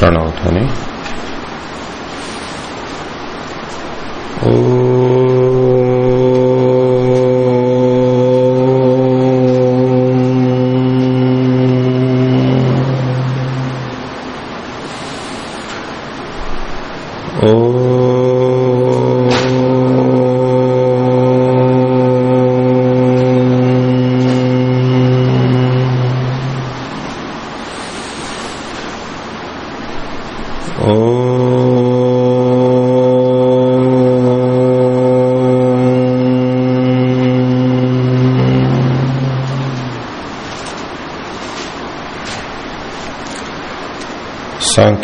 प्रणव ध्वनि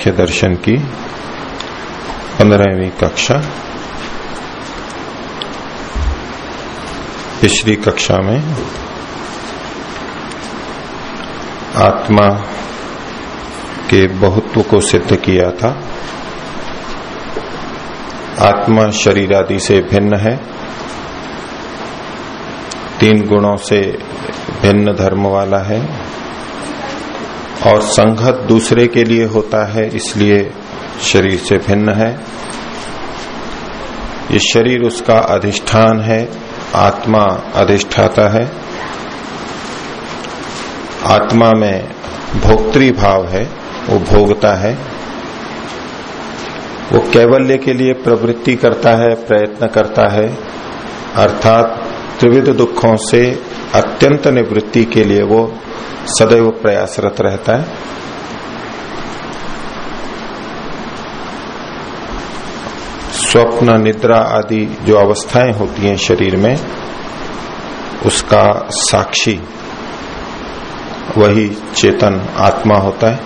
सांख्य दर्शन की पंद्रहवीं कक्षा। पिछली कक्षा में आत्मा के बहुत्व को सिद्ध किया था। आत्मा शरीर आदि से भिन्न है। तीन गुणों से भिन्न धर्म वाला है। और संघत दूसरे के लिए होता है, इसलिए शरीर से भिन्न है। ये शरीर उसका अधिष्ठान है, आत्मा अधिष्ठाता है। आत्मा में भोक्तृ भाव है, वो भोगता है। वो कैवल्य के लिए प्रवृत्ति करता है, प्रयत्न करता है। अर्थात त्रिविध दुखों से अत्यंत निवृत्ति के लिए वो सदैव प्रयासरत रहता है। स्वप्न, निद्रा आदि जो अवस्थाएँ होती हैं शरीर में, उसका साक्षी, वही चेतन आत्मा होता है।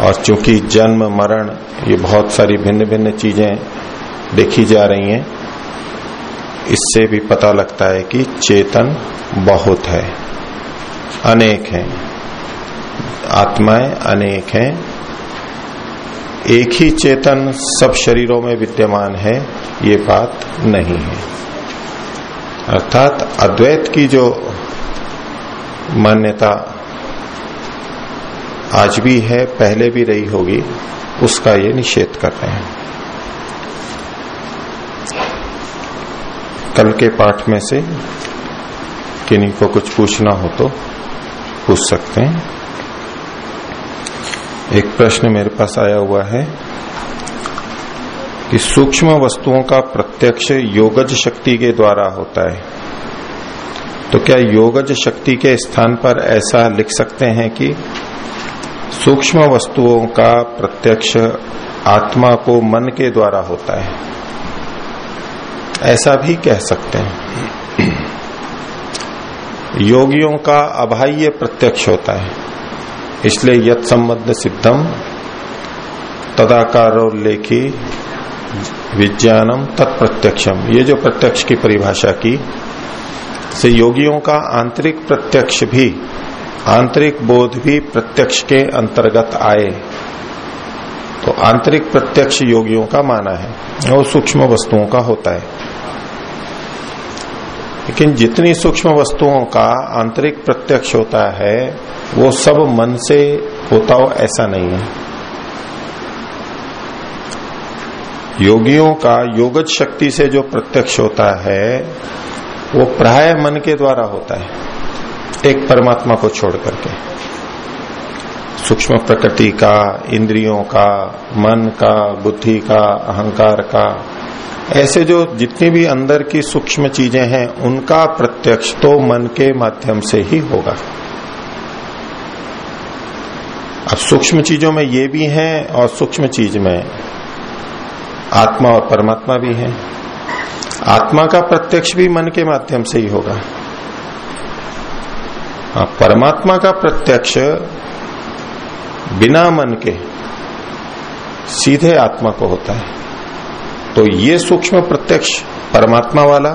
और चूँकि जन्म, मरण, ये बहुत सारी भिन्न भिन्न चीज़ें देखी जा रही हैं, इससे भी पता लगता है कि चेतन बहुत है। अनेक हैं। आत्माएँ अनेक हैं। एक ही चेतन सब शरीरों में विद्यमान है, ये बात नहीं है। अर्थात अद्वैत की जो मान्यता आज भी है, पहले भी रही होगी, उसका ये निषेध कर रहे हैं। कल के पाठ में से किन्हीं को कुछ पूछना हो तो पूछ सकते हैं। एक प्रश्न मेरे पास आया हुआ है कि सूक्ष्म वस्तुओं का प्रत्यक्ष योगज शक्ति के द्वारा होता है। तो क्या योगज शक्ति के स्थान पर ऐसा लिख सकते हैं कि सूक्ष्म वस्तुओं का प्रत्यक्ष आत्मा को मन के द्वारा होता है? ऐसा भी कह सकते हैं। योगियों का अबाह्य प्रत्यक्ष होता है। इसलिए यत संबंध सिद्धम, तदाकारोल्लेखी, विज्ञानम, तत्प्रत्यक्षम। ये जो प्रत्यक्ष की परिभाषा की, से योगियों का आंतरिक प्रत्यक्ष भी, आंतरिक बोध भी प्रत्यक्ष के अंतर्गत आए। तो आंतरिक प्रत्यक्ष योगियों का माना है वो सूक्ष्म वस्तुओं का होता है। लेकिन जितनी सूक्ष्म वस्तुओं का आंतरिक प्रत्यक्ष होता है, वो सब मन से होता हो ऐसा नहीं है। योगियों का योगज शक्ति से जो प्रत्यक्ष होता है, वो प्राय मन के द्वारा होता है, एक परमात्मा को छोड़ करके। सूक्ष्म प्रकृति का, इंद्रियों का, मन का, बुद्धि का, अहंकार का ऐसे जो जितनी भी अंदर की सूक्ष्म चीज़ें हैं उनका प्रत्यक्ष तो मन के माध्यम से ही होगा। अब सूक्ष्म चीज़ों में ये भी है और सूक्ष्म चीज़ में आत्मा और परमात्मा भी है। आत्मा का प्रत्यक्ष भी मन के माध्यम से ही होगा। हाँ, परमात्मा का प्रत्यक्ष बिना मन के सीधे आत्मा को होता है। तो ये सूक्ष्म प्रत्यक्ष परमात्मा वाला,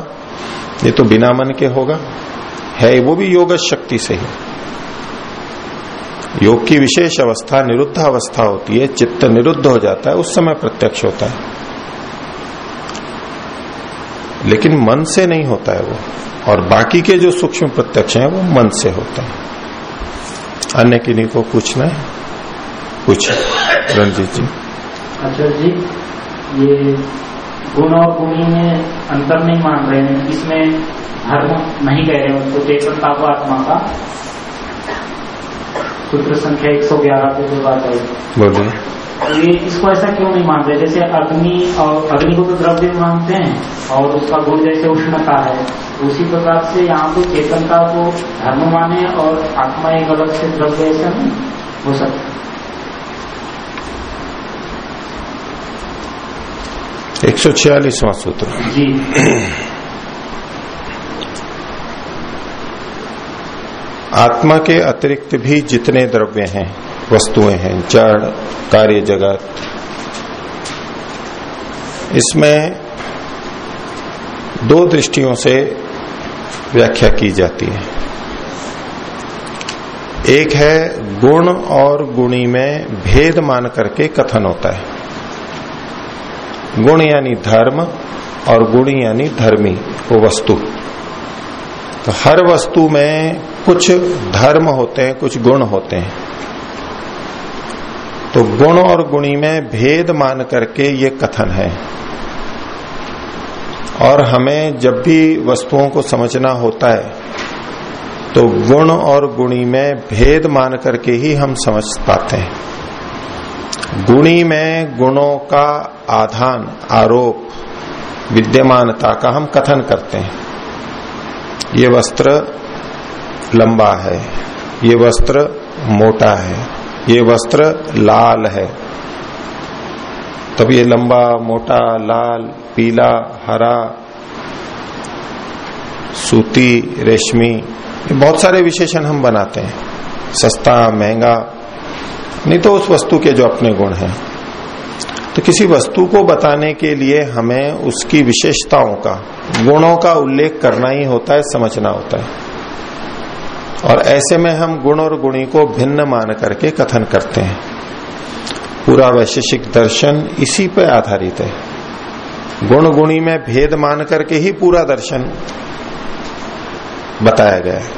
ये तो बिना मन के होगा। है वो भी योग शक्ति से ही। योग की विशेष अवस्था, निरुद्ध अवस्था होती है, चित्त निरुद्ध हो जाता है, उस समय प्रत्यक्ष होता है। लेकिन मन से नहीं होता है वो, और बाकी के जो सूक्ष्म प्रत्यक्ष हैं, वो मन से होते हैं। अन्य किन्हीं को पूछना है? पूछे, रणजीत जी। अच्छा जी ये गुण और गुणी में अंतर नहीं मान रहे हैं। इसमें धर्म नहीं कह रहे उसको चेतनता को आत्मा का सूत्र संख्या 111 पे जो बात है तो ये इसको ऐसा क्यों नहीं मानते जैसे अग्नि और अग्नि को तो द्रव्य मानते हैं और उसका गुण जैसे उष्णता है उसी प्रकार से यहाँ पे चेतनता को धर्म माने और आत्मा एक अलग से द्रव्य ऐसा नहीं हो सकता। एक सौ छियालीसवां सूत्र। आत्मा के अतिरिक्त भी जितने द्रव्य हैं वस्तुएँ हैं जड़ कार्य जगत इसमें दो दृष्टियों से व्याख्या की जाती है। एक है गुण और गुणी में भेद मान करके कथन होता है। गुण यानी धर्म और गुणी यानी धर्मी वो वस्तु। तो हर वस्तु में कुछ धर्म होते हैं, कुछ गुण होते हैं। तो गुण और गुणी में भेद मान करके ये कथन है। और हमें जब भी वस्तुओं को समझना होता है तो गुण और गुणी में भेद मान करके ही हम समझ पाते हैं। गुणी में गुणों का आधान, आरोप, विद्यमानता का हम कथन करते हैं। ये वस्त्र लंबा है, ये वस्त्र मोटा है, ये वस्त्र लाल है। तब ये लंबा, मोटा, लाल, पीला, हरा, सूती, रेशमी, ये बहुत सारे विशेषण हम बनाते हैं। सस्ता, महँगा नहीं तो उस वस्तु के जो अपने गुण हैं। तो किसी वस्तु को बताने के लिए हमें उसकी विशेषताओं का, गुणों का उल्लेख करना ही होता है, समझना होता है। और ऐसे में हम गुण और गुणी को भिन्न मान करके कथन करते हैं। पूरा वैशेषिक दर्शन इसी पर आधारित है। गुण गुणी में भेद मान करके ही पूरा दर्शन बताया गया है।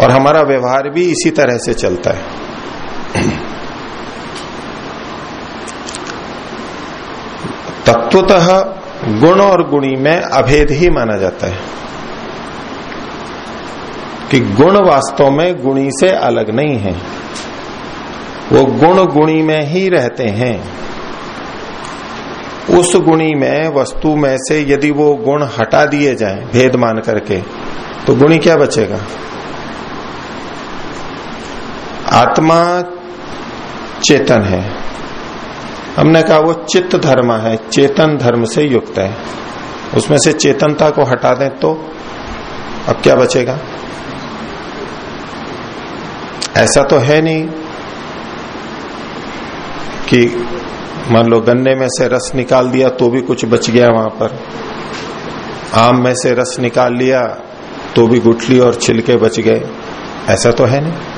और हमारा व्यवहार भी इसी तरह से चलता है। तत्वतः गुण और गुणी में अभेद ही माना जाता है। कि गुण वास्तव में गुणी से अलग नहीं है। वो गुण गुणी में ही रहते हैं। उस गुणी में, वस्तु में से यदि वो गुण हटा दिए जाएँ, भेद मान करके तो गुणी क्या बचेगा? आत्मा चेतन है। हमने कहा वो चित्त धर्म है, चेतन धर्म से युक्त है। उसमें से चेतनता को हटा दें तो अब क्या बचेगा? ऐसा तो है नहीं कि मान लो गन्ने में से रस निकाल दिया तो भी कुछ बच गया वहाँ पर। आम में से रस निकाल लिया तो भी गुठली और छिलके बच गए। ऐसा तो है नहीं।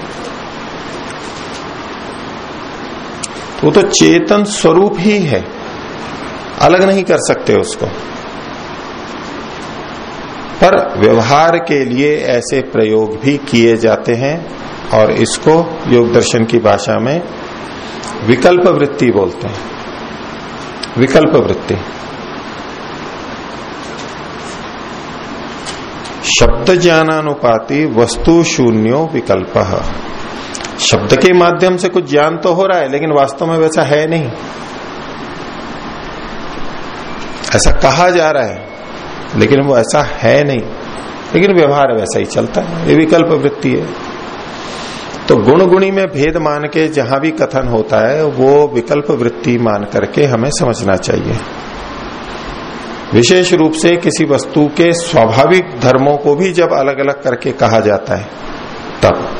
वो तो चेतन स्वरूप ही है। अलग नहीं कर सकते उसको। पर व्यवहार के लिए ऐसे प्रयोग भी किए जाते हैं और इसको योग दर्शन की भाषा में विकल्प वृत्ति बोलते हैं। विकल्प वृत्ति। शब्द ज्ञानानुपाति वस्तु शून्यो विकल्प। शब्द के माध्यम से कुछ ज्ञान तो हो रहा है, लेकिन वास्तव में वैसा है नहीं। ऐसा कहा जा रहा है, लेकिन वो ऐसा है नहीं। लेकिन व्यवहार वैसा ही चलता है, ये विकल्प वृत्ति है। तो गुण गुणी में भेद मान के जहाँ भी कथन होता है, वो विकल्प वृत्ति मान करके हमें समझना चाहिए। विशेष रूप से किसी वस्तु के स्वाभाविक धर्मों को भी जब अलग अलग करके कहा जाता है, तब।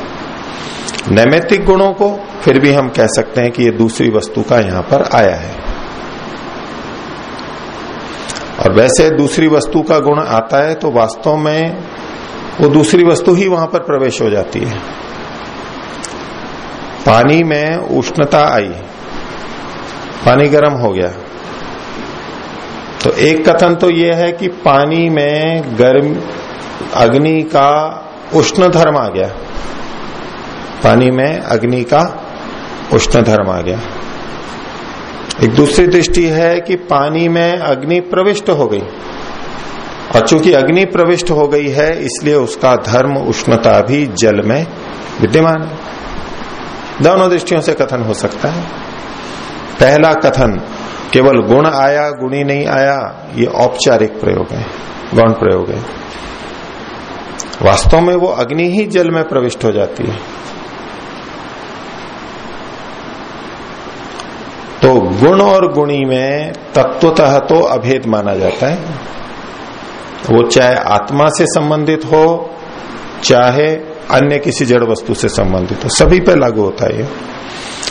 नैमित्तिक गुणों को फिर भी हम कह सकते हैं कि ये दूसरी वस्तु का यहाँ पर आया है। और वैसे दूसरी वस्तु का गुण आता है तो वास्तव में वो दूसरी वस्तु ही वहाँ पर प्रवेश हो जाती है। पानी में उष्णता आई, पानी गर्म हो गया। तो एक कथन तो यह है कि पानी में गर्म अग्नि का उष्ण धर्म आ गया। पानी में अग्नि का उष्ण धर्म आ गया। एक दूसरी दृष्टि है कि पानी में अग्नि प्रविष्ट हो गई। और चूँकि अग्नि प्रविष्ट हो गई है, इसलिए उसका धर्म उष्णता भी जल में विद्यमान है। दोनों दृष्टियों से कथन हो सकता है। पहला कथन, केवल गुण आया, गुणी नहीं आया, ये औपचारिक प्रयोग है, गौण प्रयोग है। वास्तव में वो अग्नि ही जल में प्रविष्ट हो जाती है। तो गुण और गुणी में तत्वतः तो अभेद माना जाता है। वो चाहे आत्मा से संबंधित हो, चाहे अन्य किसी जड़ वस्तु से संबंधित हो, सभी पे लागू होता है ये।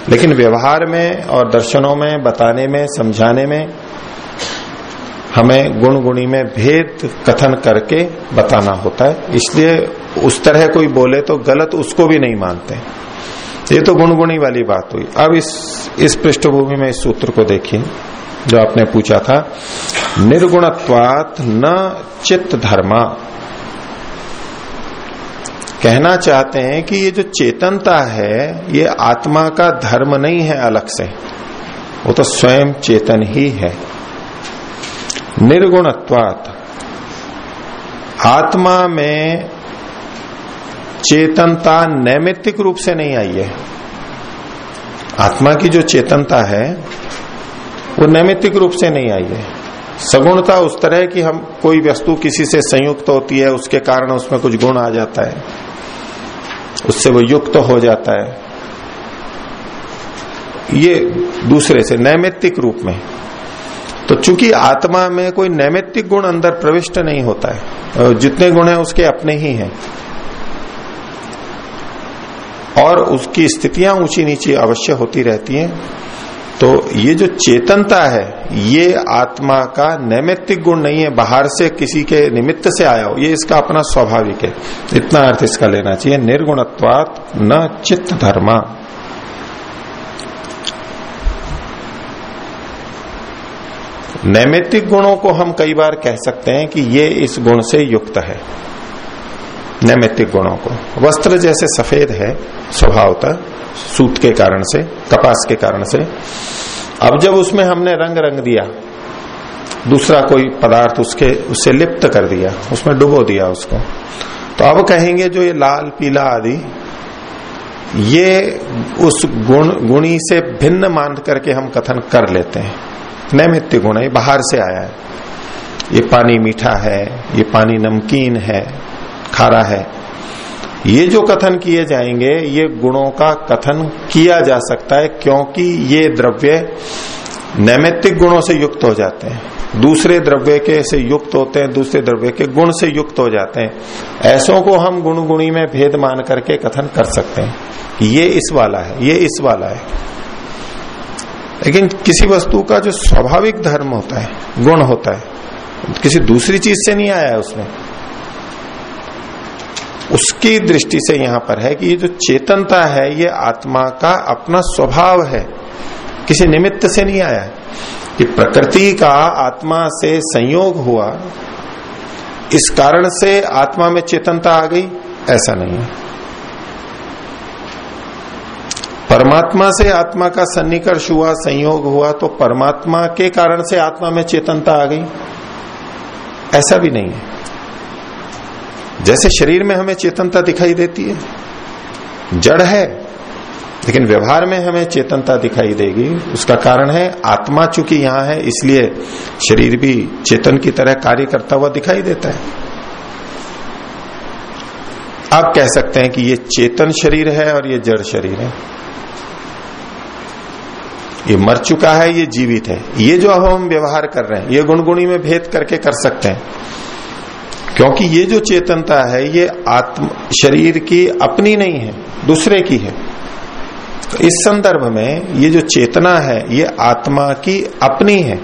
लेकिन व्यवहार में और दर्शनों में, बताने में, समझाने में, हमें गुण गुणी में भेद कथन करके बताना होता है। इसलिए उस तरह कोई बोले तो गलत उसको भी नहीं मानते। ये तो गुणगुणी वाली बात हुई। अब इस इस पृष्ठभूमि में इस सूत्र को देखिए, जो आपने पूछा था। निर्गुणत्वात न चित्त धर्मा। कहना चाहते हैं कि ये जो चेतनता है, ये आत्मा का धर्म नहीं है अलग से। वो तो स्वयं चेतन ही है। निर्गुणत्वात। आत्मा में चेतनता नैमित्तिक रूप से नहीं आई है। आत्मा की जो चेतनता है, वो नैमित्तिक रूप से नहीं आई है। सगुणता उस तरह की हम, कोई वस्तु किसी से संयुक्त होती है, उसके कारण उसमें कुछ गुण आ जाता है। उससे वो युक्त तो हो जाता है। ये दूसरे से, नैमित्तिक रूप में। तो चूँकि आत्मा में कोई नैमित्तिक गुण अंदर प्रविष्ट नहीं होता है जितने गुण है उसके अपने ही हैं और उसकी स्थितियाँ ऊँची नीची अवश्य होती रहती हैं। तो ये जो चेतनता है, ये आत्मा का नैमित्तिक गुण नहीं है, बाहर से किसी के निमित्त से आया हो, ये इसका अपना स्वाभाविक है। इतना अर्थ इसका लेना चाहिए, निर्गुणत्वात न चित्त धर्मा। नैमित्तिक गुणों को हम कई बार कह सकते हैं कि ये इस गुण से युक्त है। नैमित्तिक गुणों को। वस्त्र जैसे सफ़ेद है, स्वभावतः, सूत के कारण से, कपास के कारण से। अब जब उसमें हमने रंग रंग दिया, दूसरा कोई पदार्थ उसके, उससे लिप्त कर दिया, उसमें डुबो दिया उसको तो अब कहेंगे जो ये लाल, पीला आदि, ये उस गुण, गुणी से भिन्न मान करके हम कथन कर लेते हैं। नैमित्य गुण है बाहर से आया है। ये पानी मीठा है, ये पानी नमकीन है खारा है। ये जो कथन किए जाएँगे, ये गुणों का कथन किया जा सकता है, क्योंकि ये द्रव्य नैमित्तिक गुणों से युक्त हो जाते हैं। दूसरे द्रव्य के से युक्त होते हैं, दूसरे द्रव्य के गुण से युक्त हो जाते हैं। ऐसों को हम गुण गुणी में भेद मान करके कथन कर सकते हैं ये इस वाला है, ये इस वाला है। लेकिन किसी वस्तु का जो स्वाभाविक धर्म होता है, गुण होता है, किसी दूसरी चीज़ से नहीं आया है उसमें उसकी दृष्टि से यहाँ पर है कि ये जो चेतनता है, ये आत्मा का अपना स्वभाव है। किसी निमित्त से नहीं आया। कि प्रकृति का आत्मा से संयोग हुआ, इस कारण से आत्मा में चेतनता आ गई, ऐसा नहीं है। परमात्मा से आत्मा का सन्निकर्ष हुआ, संयोग हुआ तो परमात्मा के कारण से आत्मा में चेतनता आ गई। ऐसा भी नहीं है। जैसे शरीर में हमें चेतनता दिखाई देती है, जड़ है, लेकिन व्यवहार में हमें चेतनता दिखाई देगी। उसका कारण है, आत्मा चूँकि यहाँ है, इसलिए शरीर भी चेतन की तरह कार्य करता हुआ दिखाई देता है। आप कह सकते हैं कि ये चेतन शरीर है और ये जड़ शरीर है। ये मर चुका है, ये जीवित है। ये जो हम व्यवहार कर रहे हैं, ये गुणगुणी में भेद करके कर सकते हैं। क्योंकि ये जो चेतनता है, ये आत्म, शरीर की अपनी नहीं है, दूसरे की है। तो इस संदर्भ में ये जो चेतना है, ये आत्मा की अपनी है।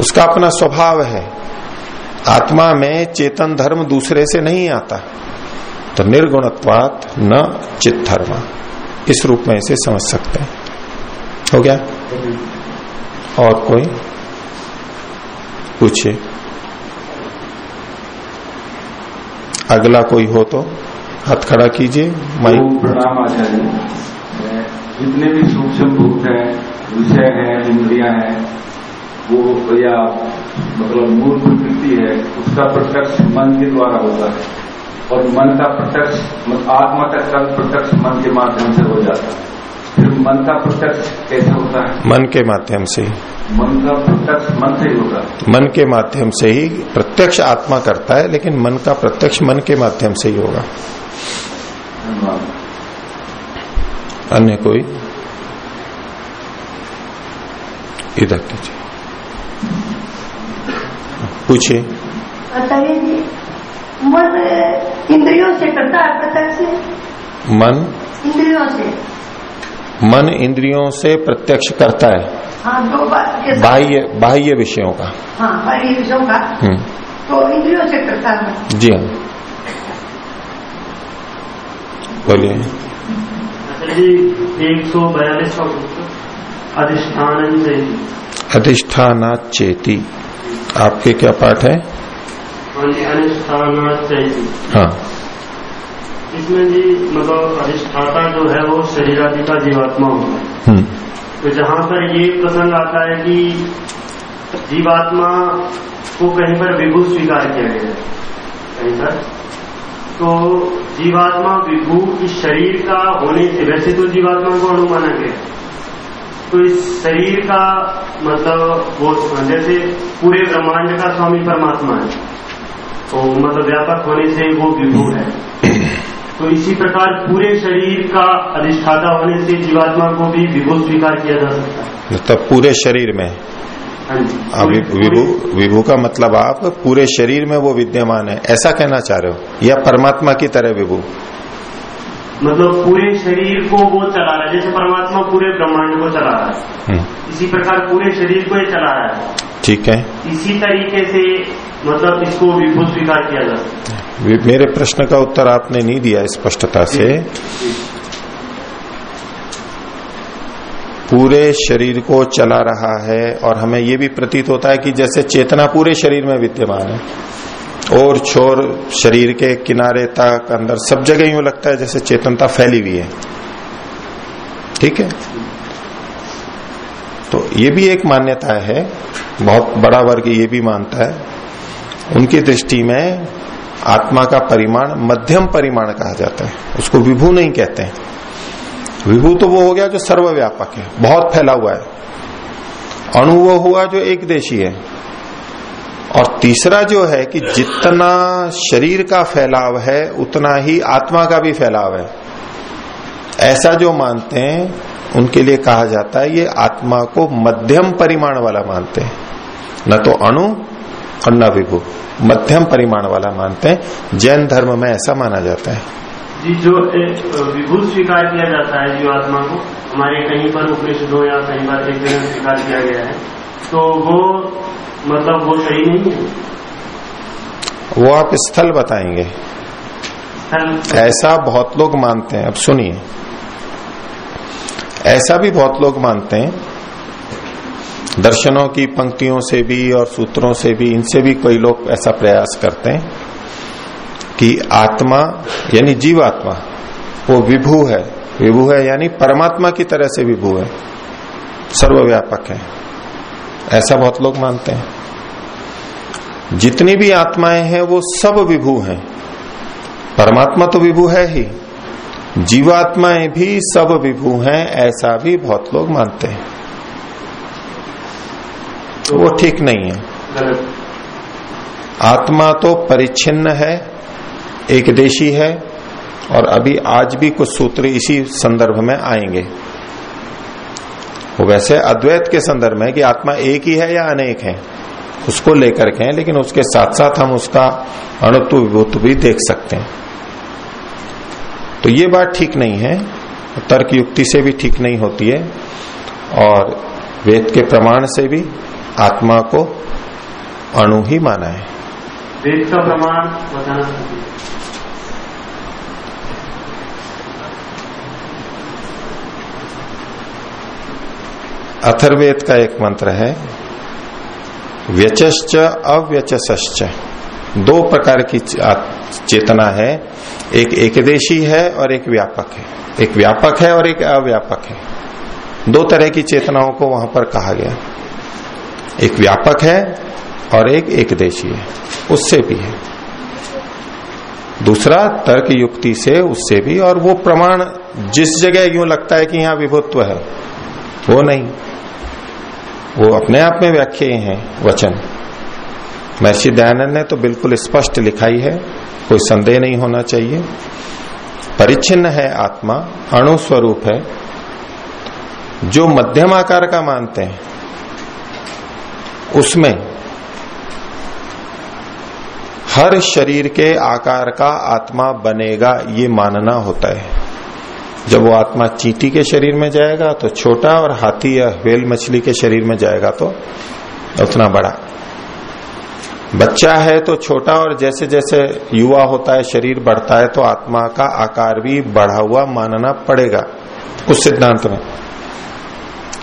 उसका अपना स्वभाव है। आत्मा में चेतन धर्म दूसरे से नहीं आता। तो निर्गुणत्वात न चित धर्म इस रूप में इसे समझ सकते हैं। हो गया? और कोई? पूछिए। अगला कोई हो तो हाथ खड़ा कीजिए, माइक। प्रणाम आचार्य। जितने भी सूक्ष्म भूत है, विषय है, इंद्रिया है, वो या मतलब मूल प्रकृति है, उसका प्रत्यक्ष मन के द्वारा होता है। और मन का प्रत्यक्ष, आत्मा तक प्रत्यक्ष मन के माध्यम से हो जाता है। फिर मन का प्रत्यक्ष कैसे होता है? मन के माध्यम से ही। मन का प्रत्यक्ष मन से ही होता है मन के माध्यम से ही प्रत्यक्ष आत्मा करता है लेकिन मन का प्रत्यक्ष मन के माध्यम से ही होगा। अन्य कोई? इधर कीजिए। पूछिए। मन इंद्रियों से करता है प्रत्यक्ष मन? इंद्रियों से। मन इंद्रियों से प्रत्यक्ष करता है। हाँ दो बात बाह्य बाह्य विषयों का। हाँ बाह्य विषयों का। हम्म, तो इंद्रियों से करता है। जी हाँ। बोलिए। एक सौ बयालीस अधिष्ठान अधिष्ठाना चेती आपके क्या पाठ है? अधिष्ठान चाहिए हाँ। इसमें जी मतलब अधिष्ठाता जो है वो शरीर आदि का जीवात्मा होता है। हम्म, तो जहाँ पर ये प्रसंग आता है कि जीवात्मा को कहीं पर विभू स्वीकार किया गया है कहीं पर तो जीवात्मा विभू इस शरीर का होने से वैसे तो जीवात्मा को अणु माना गया तो इस शरीर का मतलब वो जैसे पूरे ब्रह्मांड का स्वामी परमात्मा है तो मतलब व्यापक होने से वो विभू है। तो इसी प्रकार पूरे शरीर का अधिष्ठाता होने से जीवात्मा को भी विभू स्वीकार किया जा सकता है। मतलब पूरे शरीर में? हाँ विभू विभू- का मतलब आप पूरे शरीर में वो विद्यमान है ऐसा कहना चाह रहे हो? या परमात्मा की तरह विभू? मतलब पूरे शरीर को वो चला रहा है जैसे परमात्मा पूरे ब्रह्मांड को चला रहा है। हम्म, इसी प्रकार पूरे शरीर को ये चला रहा है। ठीक है। इसी तरीके से मतलब इसको विभू स्वीकार किया जा सकता है। मेरे प्रश्न का उत्तर आपने नहीं दिया स्पष्टता से। पूरे शरीर को चला रहा है और हमें ये भी प्रतीत होता है कि जैसे चेतना पूरे शरीर में विद्यमान है, और छोर शरीर के किनारे तक अंदर सब जगह यूँ लगता है जैसे चेतनता फैली हुई है। ठीक है? तो ये भी एक मान्यता है, बहुत बड़ा वर्ग ये भी मानता है। उनकी दृष्टि में आत्मा का परिमाण मध्यम परिमाण कहा जाता है। उसको विभू नहीं कहते हैं। विभू तो वो हो गया जो सर्वव्यापक है, बहुत फैला हुआ है। अणु वो हुआ जो एक देशी है। और तीसरा जो है कि जितना शरीर का फैलाव है, उतना ही आत्मा का भी फैलाव है। ऐसा जो मानते हैं, उनके लिए कहा जाता है, ये आत्मा को मध्यम परिमाण वाला मानते हैं। न तो अणु और न विभू मध्यम परिमाण वाला मानते हैं जैन धर्म में ऐसा माना जाता है। जी जो विभू स्वीकार किया जाता है जीवात्मा को हमारे कहीं पर उपनिषदों या कहीं पर एक जगह स्वीकार किया गया है तो वो मतलब वो सही नहीं है? वो आप स्थल बताएँगे। ऐसा बहुत लोग मानते हैं अब सुनिए। ऐसा भी बहुत लोग मानते हैं दर्शनों की, पंक्तियों से भी और सूत्रों से भी, इनसे भी कई लोग ऐसा प्रयास करते हैं कि आत्मा, यानी जीवात्मा, वो विभू है। विभू है यानी परमात्मा की तरह से विभू है। सर्वव्यापक है। ऐसा बहुत लोग मानते हैं। जितनी भी आत्माएँ हैं, वो सब विभू हैं। परमात्मा तो विभू है ही। जीवात्माएँ भी सब विभू हैं, ऐसा भी बहुत लोग मानते हैं। तो वो ठीक नहीं है। आत्मा तो परिच्छिन्न है एक देशी है और अभी आज भी कुछ सूत्र इसी संदर्भ में आएँगे। वो वैसे अद्वैत के संदर्भ में कि आत्मा एक ही है या अनेक है। उसको लेकर के हैं लेकिन उसके साथ साथ हम उसका अणुत्व विभुत्व भी देख सकते हैं। तो ये बात ठीक नहीं है तर्क युक्ति से भी ठीक नहीं होती है और वेद के प्रमाण से भी आत्मा को अणु ही माना है। वेद का प्रमाण बताना अथर्वेद का एक मंत्र है व्यचश्च अव्यचश्च दो प्रकार की चेतना है एक एकदेशी है और एक व्यापक है। एक व्यापक है और एक अव्यापक है। दो तरह की चेतनाओं को वहाँ पर कहा गया। एक व्यापक है और एक एक देशी है, उससे भी है। दूसरा, तर्क युक्ति से उससे भी, और वो प्रमाण जिस जगह यूँ लगता है कि यहाँ विभुत्व है, वो नहीं। वो अपने आप में व्याख्या हैं, वचन। महर्षि दयानंद ने तो बिल्कुल स्पष्ट लिखाई है, कोई संदेह नहीं होना चाहिए। परिच्छिन्न है आत्मा, अणु स्वरूप है, जो मध्यम आकार का मानते हैं। उसमें हर शरीर के आकार का आत्मा बनेगा, ये मानना होता है। जब वो आत्मा चींटी के शरीर में जाएगा तो छोटा और हाथी या वेल मछली के शरीर में जाएगा तो उतना बड़ा। बच्चा है तो छोटा और जैसे जैसे युवा होता है, शरीर बढ़ता है तो आत्मा का आकार भी बढ़ा हुआ मानना पड़ेगा। उस सिद्धांत में।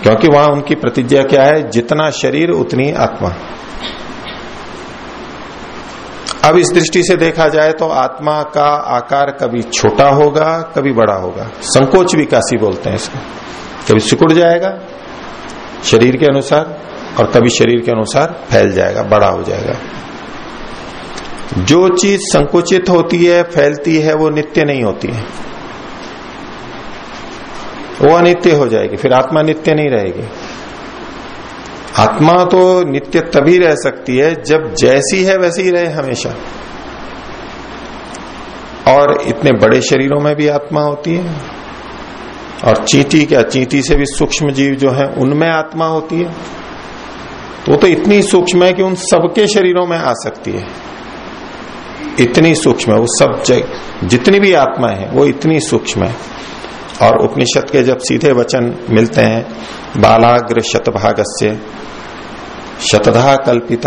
क्योंकि वहाँ उनकी प्रतिज्ञा क्या है? जितना शरीर, उतनी आत्मा। अब इस दृष्टि से देखा जाए तो आत्मा का आकार कभी छोटा होगा, कभी बड़ा होगा। संकोच विकासी बोलते हैं इसको। कभी सिकुड़ जाएगा शरीर के अनुसार और कभी शरीर के अनुसार फैल जाएगा, बड़ा हो जाएगा। जो चीज़ संकुचित होती है, फैलती है, वो नित्य नहीं होती है। वो अनित्य हो जाएगी, फिर आत्मा नित्य नहीं रहेगी। आत्मा तो नित्य तभी रह सकती है जब जैसी है वैसी ही रहे हमेशा। और इतने बड़े शरीरों में भी आत्मा होती है। और चींटी क्या, चींटी से भी सूक्ष्म जीव जो है, उनमें आत्मा होती है। तो तो इतनी सूक्ष्म है कि उन सबके शरीरों में आ सकती है। इतनी सूक्ष्म है, वो सब जितनी भी आत्मा है, वो इतनी सूक्ष्म है। और उपनिषद के जब सीधे वचन मिलते हैं बालाग्र शतभाग से शतधा कल्पित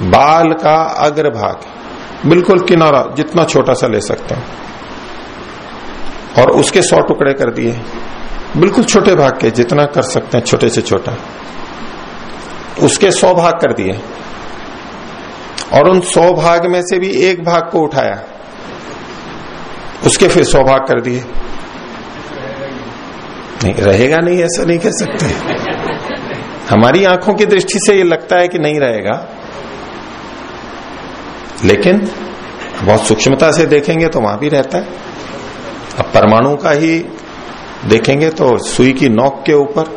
बाल का अग्र भाग बिल्कुल किनारा, जितना छोटा सा ले सकते हैं। और उसके सौ टुकड़े कर दिए, बिल्कुल छोटे भाग के, जितना कर सकते हैं, छोटे से छोटा। उसके सौ भाग कर दिए। और उन सौ भाग में से भी एक भाग को उठाया। उसके फिर सौ भाग कर दिए। नहीं, रहेगा नहीं, ऐसा नहीं कह सकते। हमारी आँखों की दृष्टि से ये लगता है कि नहीं रहेगा। लेकिन बहुत सूक्ष्मता से देखेंगे तो वहाँ भी रहता है। अब परमाणु का ही देखेंगे तो सुई की नोक के ऊपर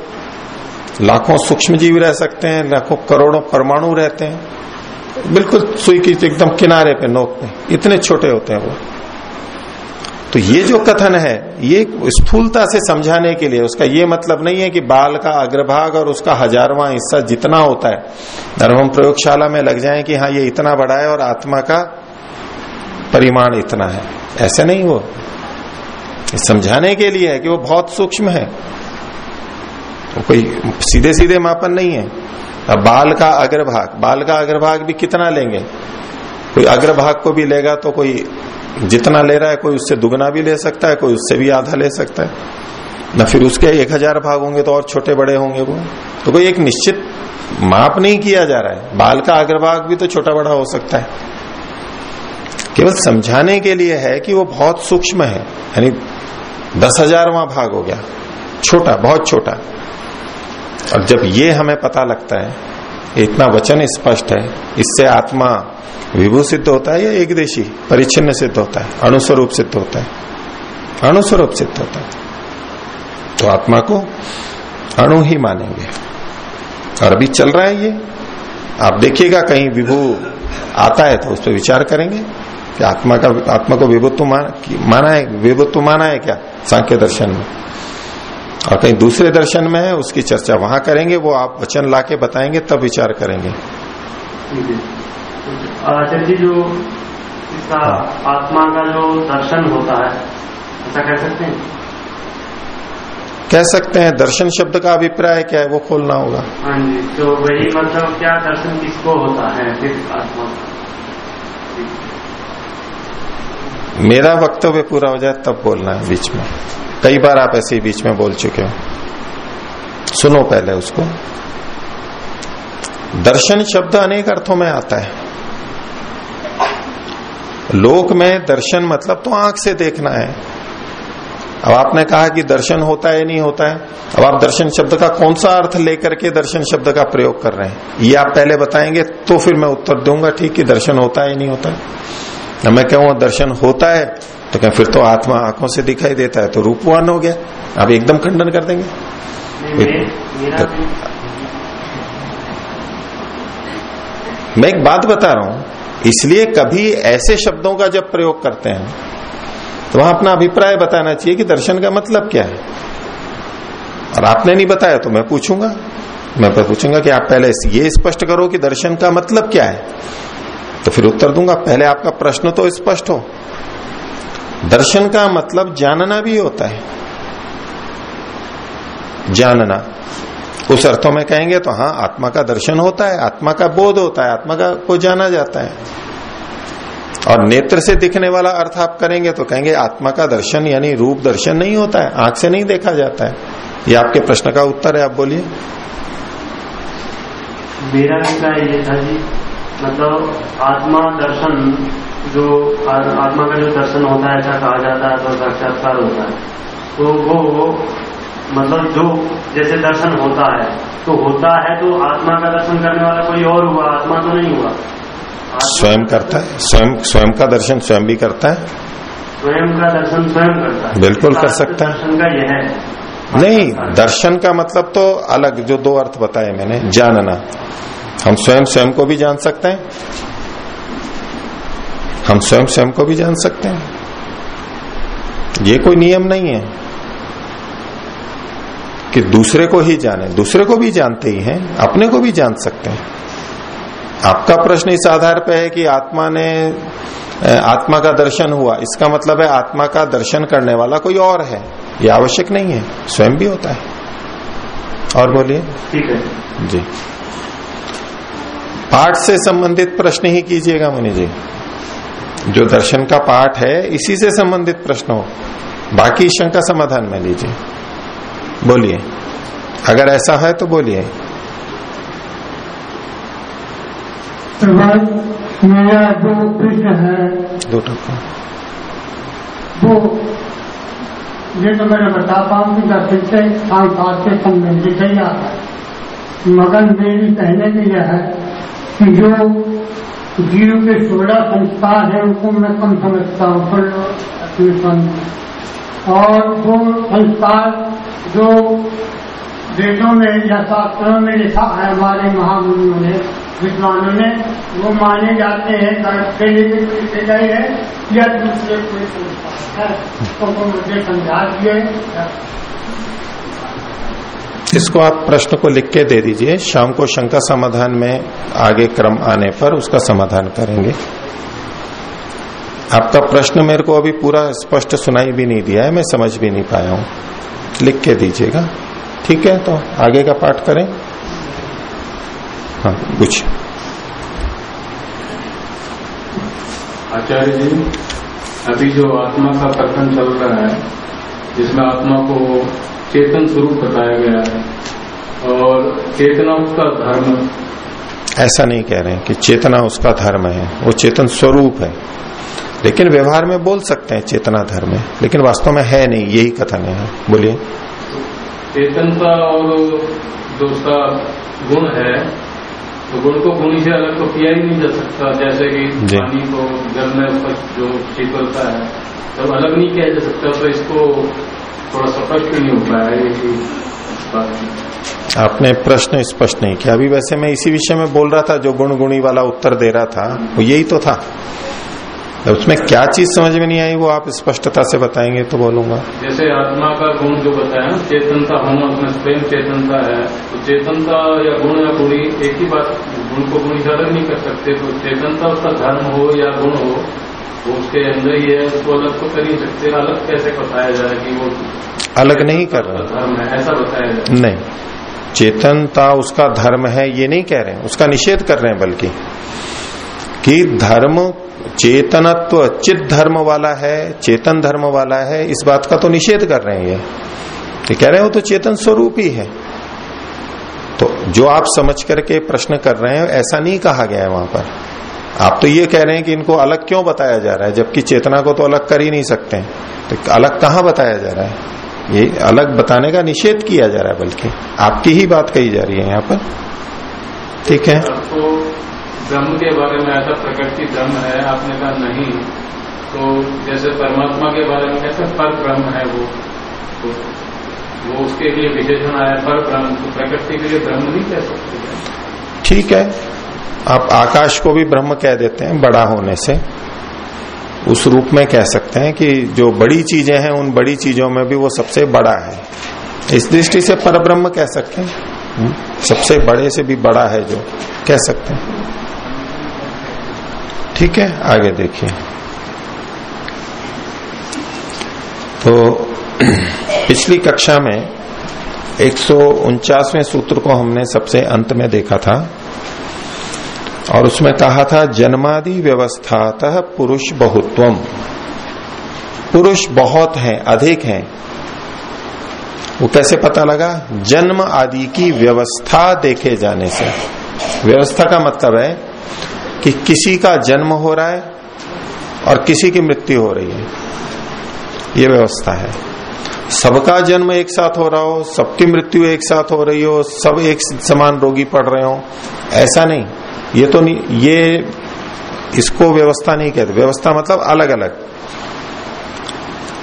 लाखों सूक्ष्म जीव रह सकते हैं, लाखों करोड़ों परमाणु रहते हैं। बिल्कुल सुई की एकदम किनारे पे नोक पे, इतने छोटे होते हैं वो। तो ये जो कथन है, ये स्थूलता से समझाने के लिए, उसका ये मतलब नहीं है कि बाल का अग्रभाग और उसका हजारवां हिस्सा जितना होता है। और हम प्रयोगशाला में लग जाए कि हाँ ये इतना बड़ा है और आत्मा का परिमाण इतना है। ऐसे नहीं वो समझाने के लिए है कि वो बहुत सूक्ष्म है। तो कोई सीधे सीधे मापन नहीं है। अब बाल का अग्रभाग, बाल का अग्रभाग भी कितना लेंगे? कोई अग्रभाग को भी लेगा तो कोई जितना ले रहा है कोई उससे दुगना भी ले सकता है, कोई उससे भी आधा ले सकता है। न फिर उसके एक हज़ार भाग होंगे तो और छोटे बड़े होंगे वो। तो कोई एक निश्चित माप नहीं किया जा रहा है। बाल का अग्रभाग भी तो छोटा बड़ा हो सकता है। केवल समझाने के लिए है कि वो बहुत सूक्ष्म है। यानी दस हजारवा भाग हो गया। छोटा, बहुत छोटा। और जब ये हमें पता लगता है इतना वचन स्पष्ट है, इससे आत्मा विभू सिद्ध होता है या एक देशी? परिच्छिन्न सिद्ध होता है। अणुस्वरूप सिद्ध होता है। अणुस्वरूप सिद्ध होता है। तो आत्मा को अणु ही मानेंगे। और अभी चल रहा है ये। आप देखिएगा कहीं विभू आता है तो उस पर विचार करेंगे कि आत्मा का, आत्मा को विभुत्व माना है, विभुत्व माना है क्या? सांख्य दर्शन में। और कहीं दूसरे दर्शन में है, उसकी चर्चा वहाँ करेंगे, वो आप वचन लाके बताएँगे, तब विचार करेंगे। आचार्य जी जो इसका आत्मा का जो दर्शन होता है ऐसा कह सकते हैं? कह सकते हैं दर्शन शब्द का अभिप्राय क्या है वो खोलना होगा। हाँ जी तो वही मतलब क्या दर्शन किसको होता है फिर आत्मा मेरा वक्तव्य पूरा हो जाए तब बोलना है बीच में। कई बार आप ऐसे ही बीच में बोल चुके हो। सुनो पहले उसको। दर्शन शब्द अनेक अर्थों में आता है। लोक में दर्शन मतलब तो आँख से देखना है। अब आपने कहा कि दर्शन होता है नहीं होता है अब आप दर्शन शब्द का कौन सा अर्थ लेकर के दर्शन शब्द का प्रयोग कर रहे हैं? ये आप पहले बताएँगे तो फिर मैं उत्तर दूँगा ठीक कि दर्शन होता है नहीं होता है। मैं कहूँ दर्शन होता है तो क्या फिर तो आत्मा आँखों से दिखाई देता है तो रूपवान हो गया। आप एकदम खंडन कर देंगे। मैं एक बात बता रहा हूँ इसलिए कभी ऐसे शब्दों का जब प्रयोग करते हैं तो वहाँ अपना अभिप्राय बताना चाहिए कि दर्शन का मतलब क्या है। और आपने नहीं बताया तो मैं पूछूँगा। मैं पूछूँगा कि आप पहले ये स्पष्ट करो कि दर्शन का मतलब क्या है। तो फिर उत्तर दूँगा, पहले आपका प्रश्न तो स्पष्ट हो। दर्शन का मतलब जानना भी होता है। जानना। उस अर्थों में कहेंगे तो हाँ आत्मा का दर्शन होता है, आत्मा का बोध होता है, आत्मा का को जाना जाता है। और नेत्र से दिखने वाला अर्थ आप करेंगे तो कहेंगे आत्मा का दर्शन यानी रूप दर्शन नहीं होता है, आँख से नहीं देखा जाता है। ये आपके प्रश्न का उत्तर है, आप बोलिए। मेरा ये था जी मतलब आत्मा दर्शन जो आत्मा का जो दर्शन होता है, ऐसा कहा जाता है तो साक्षात्कार होता है। तो वो मतलब जो जैसे दर्शन होता है तो होता है तो आत्मा का दर्शन करने वाला कोई और हुआ आत्मा तो नहीं हुआ। स्वयं करता है स्वयं स्वयं का दर्शन स्वयं भी करता है? स्वयं का दर्शन स्वयं करता है। बिल्कुल कर सकता है। दर्शन का यह है। नहीं दर्शन का मतलब तो अलग जो दो अर्थ बताए मैंने जानना। हम स्वयं स्वयं को भी जान सकते हैं। हम स्वयं स्वयं को भी जान सकते हैं। ये कोई नियम नहीं है। कि दूसरे को ही जाने दूसरे को भी जानते ही हैं अपने को भी जान सकते हैं। आपका प्रश्न इस आधार पर है कि आत्मा ने आत्मा का दर्शन हुआ इसका मतलब है आत्मा का दर्शन करने वाला कोई और है यह आवश्यक नहीं है स्वयं भी होता है। और बोलिए। ठीक है। जी। पाठ से संबंधित प्रश्न ही कीजिएगा मुनि जी। जो दर्शन का पाठ है इसी से संबंधित प्रश्न हो। बाकी शंका समाधान में लीजिए। बोलिए। अगर ऐसा है तो बोलिए। मेरा जो प्रश्न है दो वो ये तो मैंने बता पाऊँ कि दर्शन से सांसार से संबंधित ही आता है। मगर मेरी कहने की यह है कि जो जीव के सोलह संस्कार है उनको मैं कम समझता हूँ और वो संस्कार जो वेदों में या शास्त्रों में लिखा है, हमारे महामुनियों ने, विद्वानों ने, वो माने जाते हैं कर्म के लिए गए हैं, या दूसरे कोई संस्कार है। तो वो मुझे समझा दिए। इसको आप प्रश्न को लिख के दे दीजिए। शाम को शंका समाधान में आगे क्रम आने पर उसका समाधान करेंगे। आपका प्रश्न मेरे को अभी पूरा स्पष्ट सुनाई भी नहीं दिया है, मैं समझ भी नहीं पाया हूँ। लिख के दीजिएगा। ठीक है तो आगे का पाठ करें। हाँ कुछ आचार्य जी अभी जो आत्मा का कथन चल रहा है जिसमें आत्मा को चेतन स्वरूप बताया गया है और चेतना उसका धर्म। ऐसा नहीं कह रहे हैं कि चेतना उसका धर्म है वो चेतन स्वरूप है। लेकिन व्यवहार में बोल सकते हैं चेतना धर्म है लेकिन वास्तव में है नहीं यही कथन है। बोलिए। चेतनता और जो उसका गुण है तो गुण को गुणी से अलग तो किया ही नहीं जा सकता। जैसे कि पानी को जल में उसका जो शीतलता है तो अलग नहीं किया जा सकता तो इसको थोड़ा स्पष्ट नहीं हो पाया आपने प्रश्न स्पष्ट नहीं किया। अभी वैसे मैं इसी विषय में बोल रहा था जो गुण गुणी वाला उत्तर दे रहा था वो यही तो था। उसमें क्या चीज़ समझ में नहीं आई वो आप स्पष्टता से बताएँगे तो बोलूँगा। जैसे आत्मा का गुण जो बताया चेतनता होना उसमें स्वयं चेतनता है तो चेतनता या गुण या गुणी एक ही बात गुण को गुणी अलग नहीं कर सकते तो चेतनता उसका धर्म हो या गुण हो वो उसके अंदर ही है उसको अलग तो कर ही सकते अलग कैसे बताया जाए कि वो अलग नहीं कर रहा। धर्म है ऐसा बताया जाए। नहीं। चेतनता उसका धर्म है ये नहीं कह रहे हैं उसका निषेध कर रहे हैं बल्कि कि धर्म चेतनत्व चित धर्म वाला है, चेतन धर्म वाला है, इस बात का तो निषेध कर रहे हैं। ये तो कह रहे हो तो चेतन स्वरूप ही है। तो जो आप समझ करके प्रश्न कर रहे हैं, ऐसा नहीं कहा गया है वहाँ पर। आप तो ये कह रहे हैं कि इनको अलग क्यों बताया जा रहा है, जबकि चेतना को तो अलग कर ही नहीं सकते। तो अलग कहाँ बताया जा रहा है? ये अलग बताने का निषेध किया जा रहा है, बल्कि आपकी ही बात कही जा रही है यहाँ पर। ठीक है? ब्रह्म के बारे में ऐसा प्रकृति ब्रह्म है, आपने कहा नहीं। तो जैसे परमात्मा के बारे में कैसे पर ब्रह्म है वो तो वो उसके लिए विशेषण आया पर ब्रह्म तो प्रकृति के लिए ब्रह्म नहीं कह सकते। ठीक है। आप आकाश को भी ब्रह्म कह देते हैं, बड़ा होने से। उस रूप में कह सकते हैं कि जो बड़ी चीज़ें हैं, उन बड़ी चीज़ों में भी वो सबसे बड़ा है। इस दृष्टि से पर ब्रह्म कह सकते हैं। सबसे बड़े से भी बड़ा है जो, कह सकते हैं। ठीक है, आगे देखिए। तो पिछली कक्षा में एक सूत्र को हमने सबसे अंत में देखा था और उसमें कहा था, जन्मादि व्यवस्थातः पुरुष बहुत्वम पुरुष बहुत है, अधिक है। वो कैसे पता लगा? जन्म आदि की व्यवस्था देखे जाने से। व्यवस्था का मतलब है कि किसी का जन्म हो रहा है और किसी की मृत्यु हो रही है। ये व्यवस्था है। सबका जन्म एक साथ हो रहा हो, सबकी मृत्यु एक साथ हो रही हो, सब एक समान रोगी पड़ रहे हो, ऐसा नहीं। ये तो नहीं, ये इसको व्यवस्था नहीं कहते। व्यवस्था मतलब अलग अलग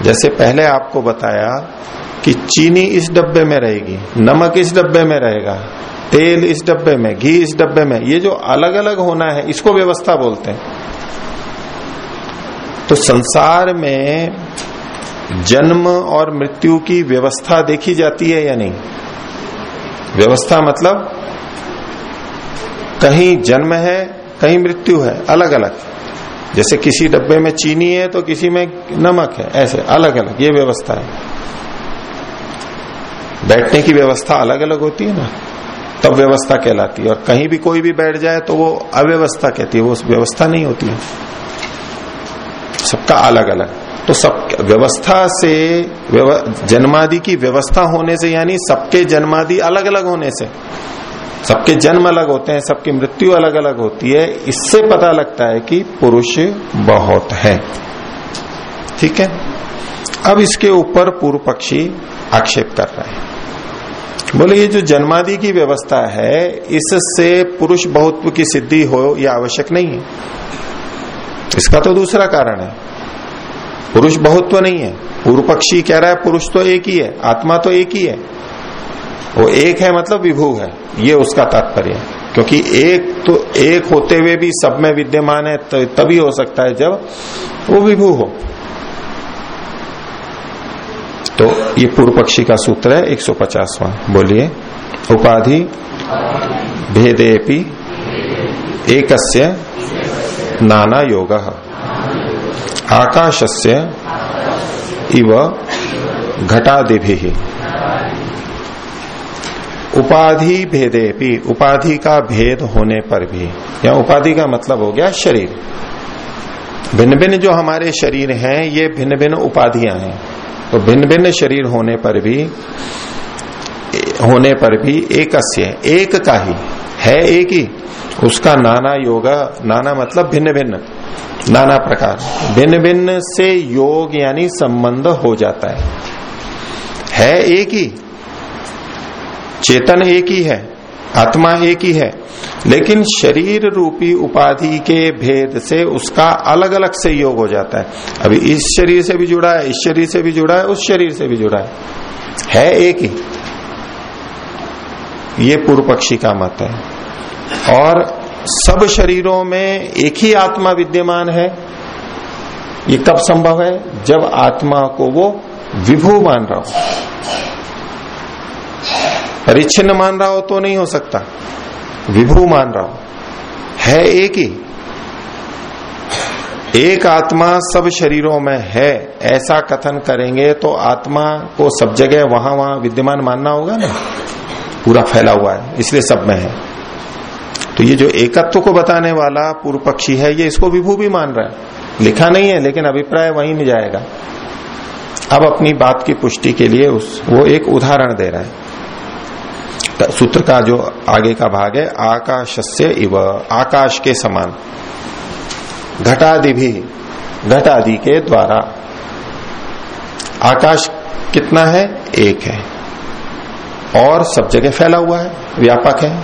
जैसे पहले आपको बताया कि चीनी इस डब्बे में रहेगी, नमक इस डब्बे में रहेगा तेल इस डब्बे में, घी इस डब्बे में, ये जो अलग अलग होना है, इसको व्यवस्था बोलते हैं। तो संसार में जन्म और मृत्यु की व्यवस्था देखी जाती है या नहीं? व्यवस्था मतलब कहीं जन्म है, कहीं मृत्यु है अलग अलग जैसे किसी डब्बे में चीनी है तो किसी में नमक है, ऐसे अलग अलग ये व्यवस्था है। बैठने की व्यवस्था अलग अलग होती है ना। तब व्यवस्था कहलाती है। और कहीं भी कोई भी बैठ जाए तो वो अव्यवस्था कहती है। वो व्यवस्था नहीं होती है। सबका अलग अलग। तो सब व्यवस्था से जन्मादि की व्यवस्था होने से, यानी सबके जन्मादि अलग अलग होने से, सबके जन्म अलग होते हैं, सबकी मृत्यु अलग अलग होती है, इससे पता लगता है कि पुरुष बहुत है। ठीक है? अब इसके ऊपर पूर्व पक्षी आक्षेप कर रहे हैं। बोले, ये जो जन्मादि की व्यवस्था है, इससे पुरुष बहुत्व की सिद्धि हो यह आवश्यक नहीं है। इसका तो दूसरा कारण है। पुरुष बहुत्व नहीं है। पूर्व पक्षी कह रहा है, पुरुष तो एक ही है, आत्मा तो एक ही है। वो एक है मतलब विभू है, ये उसका तात्पर्य है। क्योंकि एक तो एक होते हुए भी सब में विद्यमान है तो तभी हो सकता है जब वो विभू हो। तो ये पूर्व पक्षी का सूत्र है, एक सौ पचासवा। बोलिए, उपाधि भेदेपि एकस्य नाना योग। आकाशस्य इव घटादि उपाधि भेदे भी उपाधि का भेद होने पर भी, या उपाधि का मतलब हो गया शरीर। भिन्न भिन्न जो हमारे शरीर हैं, ये भिन्न भिन्न उपाधियाँ हैं। तो भिन्न भिन्न शरीर होने पर भी, होने पर भी एक एक का ही, है एक ही। उसका नाना योगा, नाना मतलब भिन्न भिन्न नाना प्रकार। भिन्न भिन्न से योग यानी संबंध हो जाता है। है एक ही, चेतन एक ही है, आत्मा एक ही है। लेकिन शरीर रूपी उपाधि के भेद से उसका अलग अलग से योग हो जाता है। अभी इस शरीर से भी जुड़ा है, इस शरीर से भी जुड़ा है, उस शरीर से भी जुड़ा है। है एक ही। ये पूर्व पक्षी का मत है। और सब शरीरों में एक ही आत्मा विद्यमान है। ये कब संभव है? जब आत्मा को वो विभू मान रहा हो। परिच्छिन्न मान रहा हो तो नहीं हो सकता। विभू मान रहा हो है एक ही। एक आत्मा सब शरीरों में है, ऐसा कथन करेंगे तो आत्मा को सब जगह वहाँ वहाँ विद्यमान मानना होगा ना? पूरा फैला हुआ है, इसलिए सब में है। तो ये जो एकत्व को बताने वाला पूर्व पक्षी है, ये इसको विभू भी मान रहा है। लिखा नहीं है, लेकिन अभिप्राय वहीं में जाएगा। अब अपनी बात की पुष्टि के लिए उस, वो एक उदाहरण दे रहा है। सूत्र का जो आगे का भाग है, आकाशस्य इव, आकाश के समान। घटादि भी घटादि के द्वारा। आकाश कितना है? एक है। और सब जगह फैला हुआ है, व्यापक है।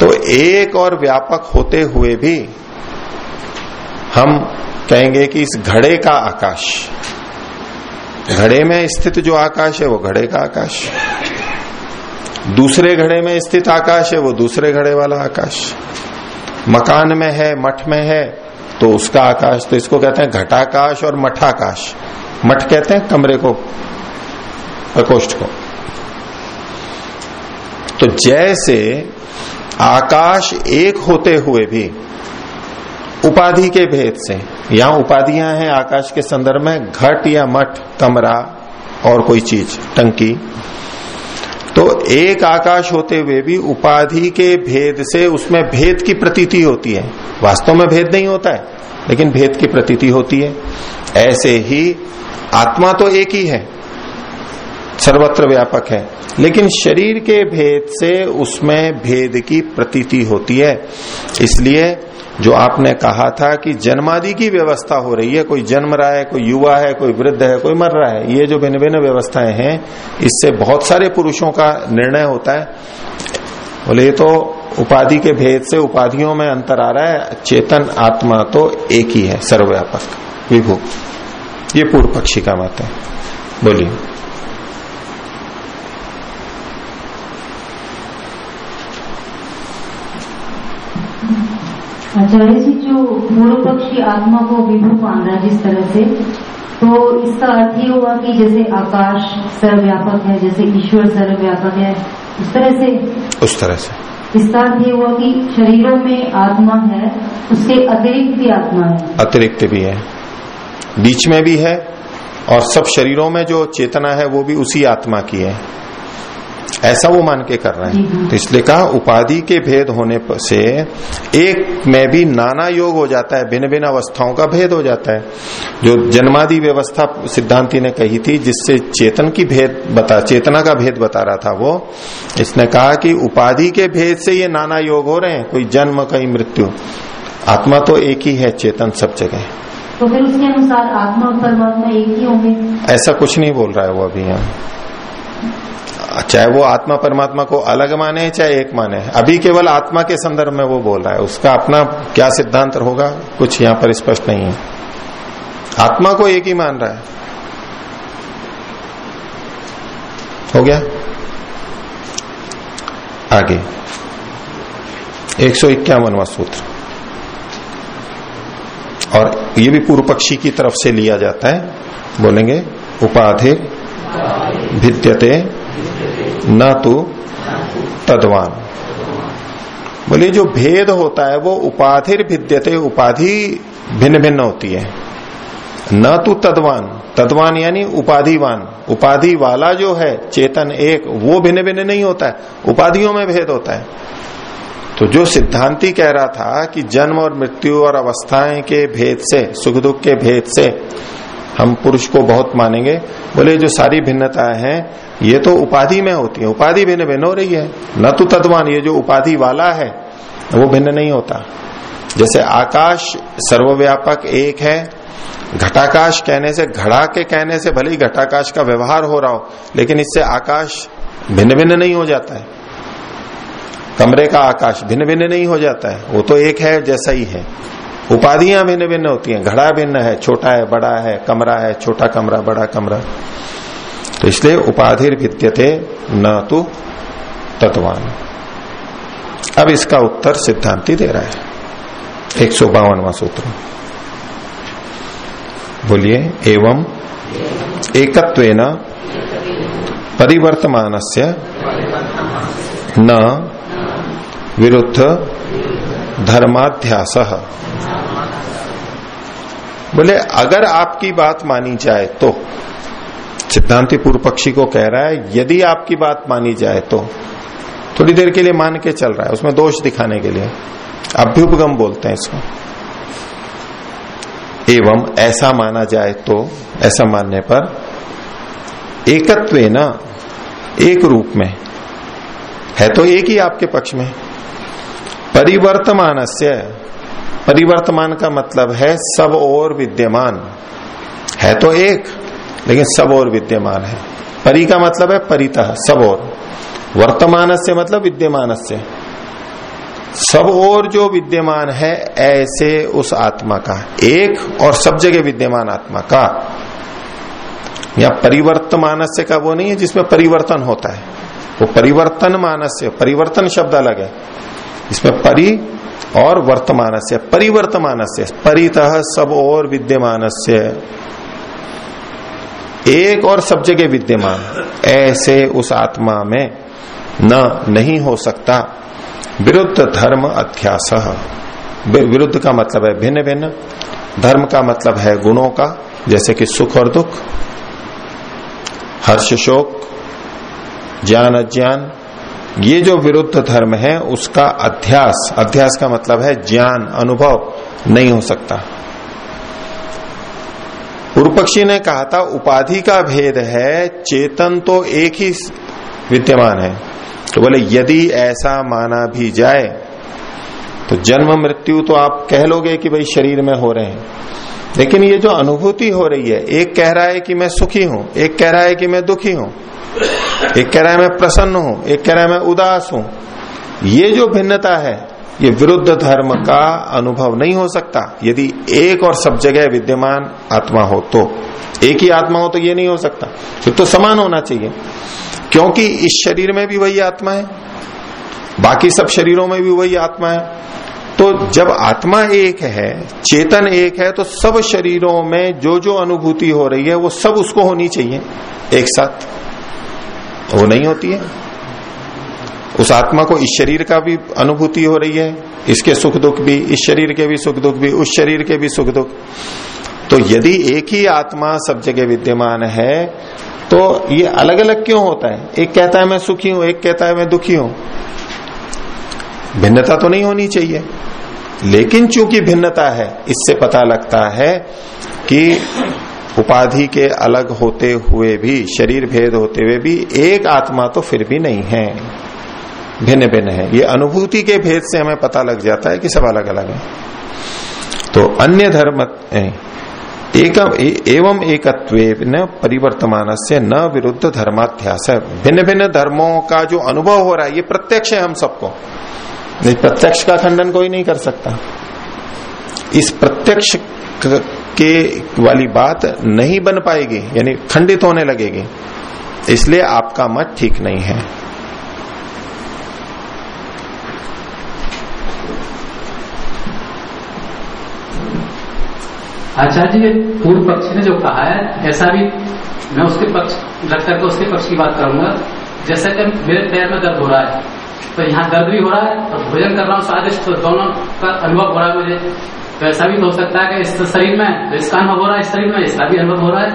तो एक और व्यापक होते हुए भी हम कहेंगे कि इस घड़े का आकाश, घड़े में स्थित जो आकाश है, वो घड़े का आकाश। दूसरे घड़े में स्थित आकाश है, वो दूसरे घड़े वाला आकाश। मकान में है, मठ में है तो उसका आकाश तो इसको कहते हैं घटाकाश और मठाकाश। मठ कहते हैं कमरे को, प्रकोष्ठ को। तो जैसे आकाश एक होते हुए भी उपाधि के भेद से, यहाँ उपाधियाँ हैं आकाश के संदर्भ में, घट या मठ, कमरा, और कोई चीज़, टंकी तो एक आकाश होते हुए भी उपाधि के भेद से उसमें भेद की प्रतीति होती है। वास्तव में भेद नहीं होता है, लेकिन भेद की प्रतीति होती है। ऐसे ही आत्मा तो एक ही है, सर्वत्र व्यापक है, लेकिन शरीर के भेद से उसमें भेद की प्रतीति होती है। इसलिए जो आपने कहा था कि जन्मादि की व्यवस्था हो रही है, कोई जन्म रहा है, कोई युवा है, कोई वृद्ध है, कोई मर रहा है, ये जो भिन्न भिन्न व्यवस्थाएँ हैं, इससे बहुत सारे पुरुषों का निर्णय होता है। बोले तो उपाधि के भेद से उपाधियों में अंतर आ रहा है, चेतन आत्मा तो एक ही है, सर्वव्यापक विभू ये पूर्व पक्षी का मत है। बोलिए। आचार्य जी जो पूर्व पक्षी आत्मा को विभू मान रहा है जिस तरह से तो इसका अर्थ ये हुआ कि जैसे आकाश सर्वव्यापक है जैसे ईश्वर सर्वव्यापक है उस तरह से। उस तरह से। इसका अर्थ ये हुआ कि शरीरों में आत्मा है उसके अतिरिक्त भी आत्मा है। अतिरिक्त भी है। बीच में भी है और सब शरीरों में जो चेतना है वो भी उसी आत्मा की है। ऐसा वो मान के कर रहे हैं। तो इसलिए कहा उपाधि के भेद होने से एक में भी नाना योग हो जाता है भिन्न भिन्न अवस्थाओं का भेद हो जाता है। जो जन्मादि व्यवस्था सिद्धांति ने कही थी जिससे चेतन की भेद बता चेतना का भेद बता रहा था वो इसने कहा कि उपाधि के भेद से ये नाना योग हो रहे हैं कोई जन्म कहीं मृत्यु। आत्मा तो एक ही है चेतन सब जगह। तो फिर उसके अनुसार आत्मा और परमात्मा एक ही होंगे। ऐसा कुछ नहीं बोल रहा है वो अभी यहाँ। चाहे वो आत्मा परमात्मा को अलग माने चाहे एक माने अभी केवल आत्मा के संदर्भ में वो बोल रहा है। उसका अपना क्या सिद्धांत होगा? कुछ यहाँ पर स्पष्ट नहीं है। आत्मा को एक ही मान रहा है। हो गया? आगे। एक सौ इक्यावनवा सूत्र। और ये भी पूर्व पक्षी की तरफ़ से लिया जाता है। बोलेंगे, उपाधि, भिद्यते न तो तदवान। बोले, जो भेद होता है, वो उपाधिर भिद्यते, उपाधि भिन्न भिन्न होती है। न तो तदवान। तदवान यानी उपाधिवान। उपाधि वाला जो है, चेतन एक, वो भिन्न भिन्न नहीं होता है। उपाधियों में भेद होता है। तो जो सिद्धांति कह रहा था कि जन्म और मृत्यु और अवस्थाएँ के भेद से, सुख दुख के भेद से, हम पुरुष को बहुत मानेंगे। बोले, जो सारी भिन्नताएँ हैं ये तो उपाधि में होती है, उपाधि भिन्न भिन्न हो रही है। न तो तत्वान ये जो उपाधि वाला है, वो भिन्न नहीं होता। जैसे आकाश सर्वव्यापक एक है, घटाकाश कहने से, घड़ा के कहने से भले ही घटाकाश का व्यवहार हो रहा हो, लेकिन इससे आकाश भिन्न भिन्न नहीं हो जाता है। कमरे का आकाश भिन्न भिन्न नहीं हो जाता है, वो तो एक है, जैसा ही है। उपाधियाँ भिन्न भिन्न होती हैं, घड़ा भिन्न है, छोटा है, बड़ा है, कमरा है, छोटा कमरा, बड़ा कमरा। तो इसलिए उपाधि विद्यते न तो तत्वान। अब इसका उत्तर सिद्धांति दे रहा है। एक सौ बावनवा सूत्र। बोलिए, एवं एकत्वेन परिवर्तमान से न विरुद्ध धर्माध्यास। बोले, अगर आपकी बात मानी जाए तो सिद्धांति पूर्व पक्षी को कह रहा है, यदि आपकी बात मानी जाए तो। थोड़ी देर के लिए मान के चल रहा है, उसमें दोष दिखाने के लिए। अभ्युपगम बोलते हैं इसको। एवं ऐसा माना जाए तो ऐसा मानने पर एकत्व न एक रूप में। है तो एक ही आपके पक्ष में। परिवर्तमान से परिवर्तमान का मतलब है सब और विद्यमान। है तो एक। लेकिन सब और विद्यमान है। परी का मतलब है परितः, सब और। वर्तमान से मतलब विद्यमान से सब और जो विद्यमान है, ऐसे उस आत्मा का। एक और सब जगह विद्यमान आत्मा का। या परिवर्तमान से का वो नहीं है जिसमें परिवर्तन होता है। वो परिवर्तन मानस्य, परिवर्तन शब्द अलग है। इसमें परि और वर्तमान से परिवर्तमान से परितः सब और विद्यमान से एक और सब जगह विद्यमान। ऐसे उस आत्मा में न, नहीं हो सकता। विरुद्ध धर्म अध्यास। विरुद्ध का मतलब है भिन्न भिन्न धर्म का मतलब है गुणों का, जैसे कि सुख और दुख। हर्ष, शोक, ज्ञान, अज्ञान। ये जो विरुद्ध धर्म है, उसका अध्यास। अध्यास का मतलब है ज्ञान, अनुभव। नहीं हो सकता। पूर्व पक्षी ने कहा था, उपाधि का भेद है, चेतन तो एक ही विद्यमान है। तो बोले, यदि ऐसा माना भी जाए तो जन्म मृत्यु तो आप कह लोगे कि भाई शरीर में हो रहे हैं। लेकिन ये जो अनुभूति हो रही है, एक कह रहा है कि मैं सुखी हूँ, एक कह रहा है कि मैं दुखी हूँ, एक कह रहा है मैं प्रसन्न हूँ, एक कह रहा है मैं उदास हूँ, ये जो भिन्नता है ये विरुद्ध धर्म का अनुभव नहीं हो सकता। यदि एक और सब जगह विद्यमान आत्मा हो तो। एक ही आत्मा हो तो ये नहीं हो सकता। फिर तो समान होना चाहिए। क्योंकि इस शरीर में भी वही आत्मा है। बाकी सब शरीरों में भी वही आत्मा है। तो जब आत्मा एक है, चेतन एक है तो सब शरीरों में जो जो अनुभूति हो रही है, वो सब उसको होनी चाहिए। एक साथ। वो नहीं होती है। उस आत्मा को इस शरीर का भी अनुभूति हो रही है, इसके सुख दुख भी, इस शरीर के भी सुख दुख भी, उस शरीर के भी सुख दुख। तो यदि एक ही आत्मा सब जगह विद्यमान है तो ये अलग अलग क्यों होता है? एक कहता है मैं सुखी हूँ, एक कहता है मैं दुखी हूँ। भिन्नता तो नहीं होनी चाहिए। लेकिन चूँकि भिन्नता है, इससे पता लगता है कि उपाधि के अलग होते हुए भी, शरीर भेद होते हुए भी एक आत्मा तो फिर भी नहीं है। भिन्न भिन्न है। ये अनुभूति के भेद से हमें पता लग जाता है कि सब अलग अलग है। तो अन्य धर्म एकम एवं एकत्व न परिवर्तमान से न विरुद्ध धर्माध्यास। है भिन्न भिन्न धर्मों का जो अनुभव हो रहा है, ये प्रत्यक्ष है हम सबको। प्रत्यक्ष का खंडन कोई नहीं कर सकता। इस प्रत्यक्ष के वाली बात नहीं बन पाएगी, यानी खंडित होने लगेगी। इसलिए आपका मत ठीक नहीं है। आचार्य जी, पूर्व पक्ष ने जो कहा है, ऐसा भी मैं उसके पक्ष रख करके उसके पक्ष की बात करूँगा। जैसे कि मेरे पैर में दर्द हो रहा है तो यहाँ दर्द भी हो रहा है, और भोजन कर रहा हूँ, स्वादिष्ट तो दोनों का अनुभव हो रहा है मुझे। तो ऐसा भी हो सकता है कि इस शरीर में तो इसका अनुभव हो रहा है, इस शरीर में इसका भी अनुभव हो रहा है।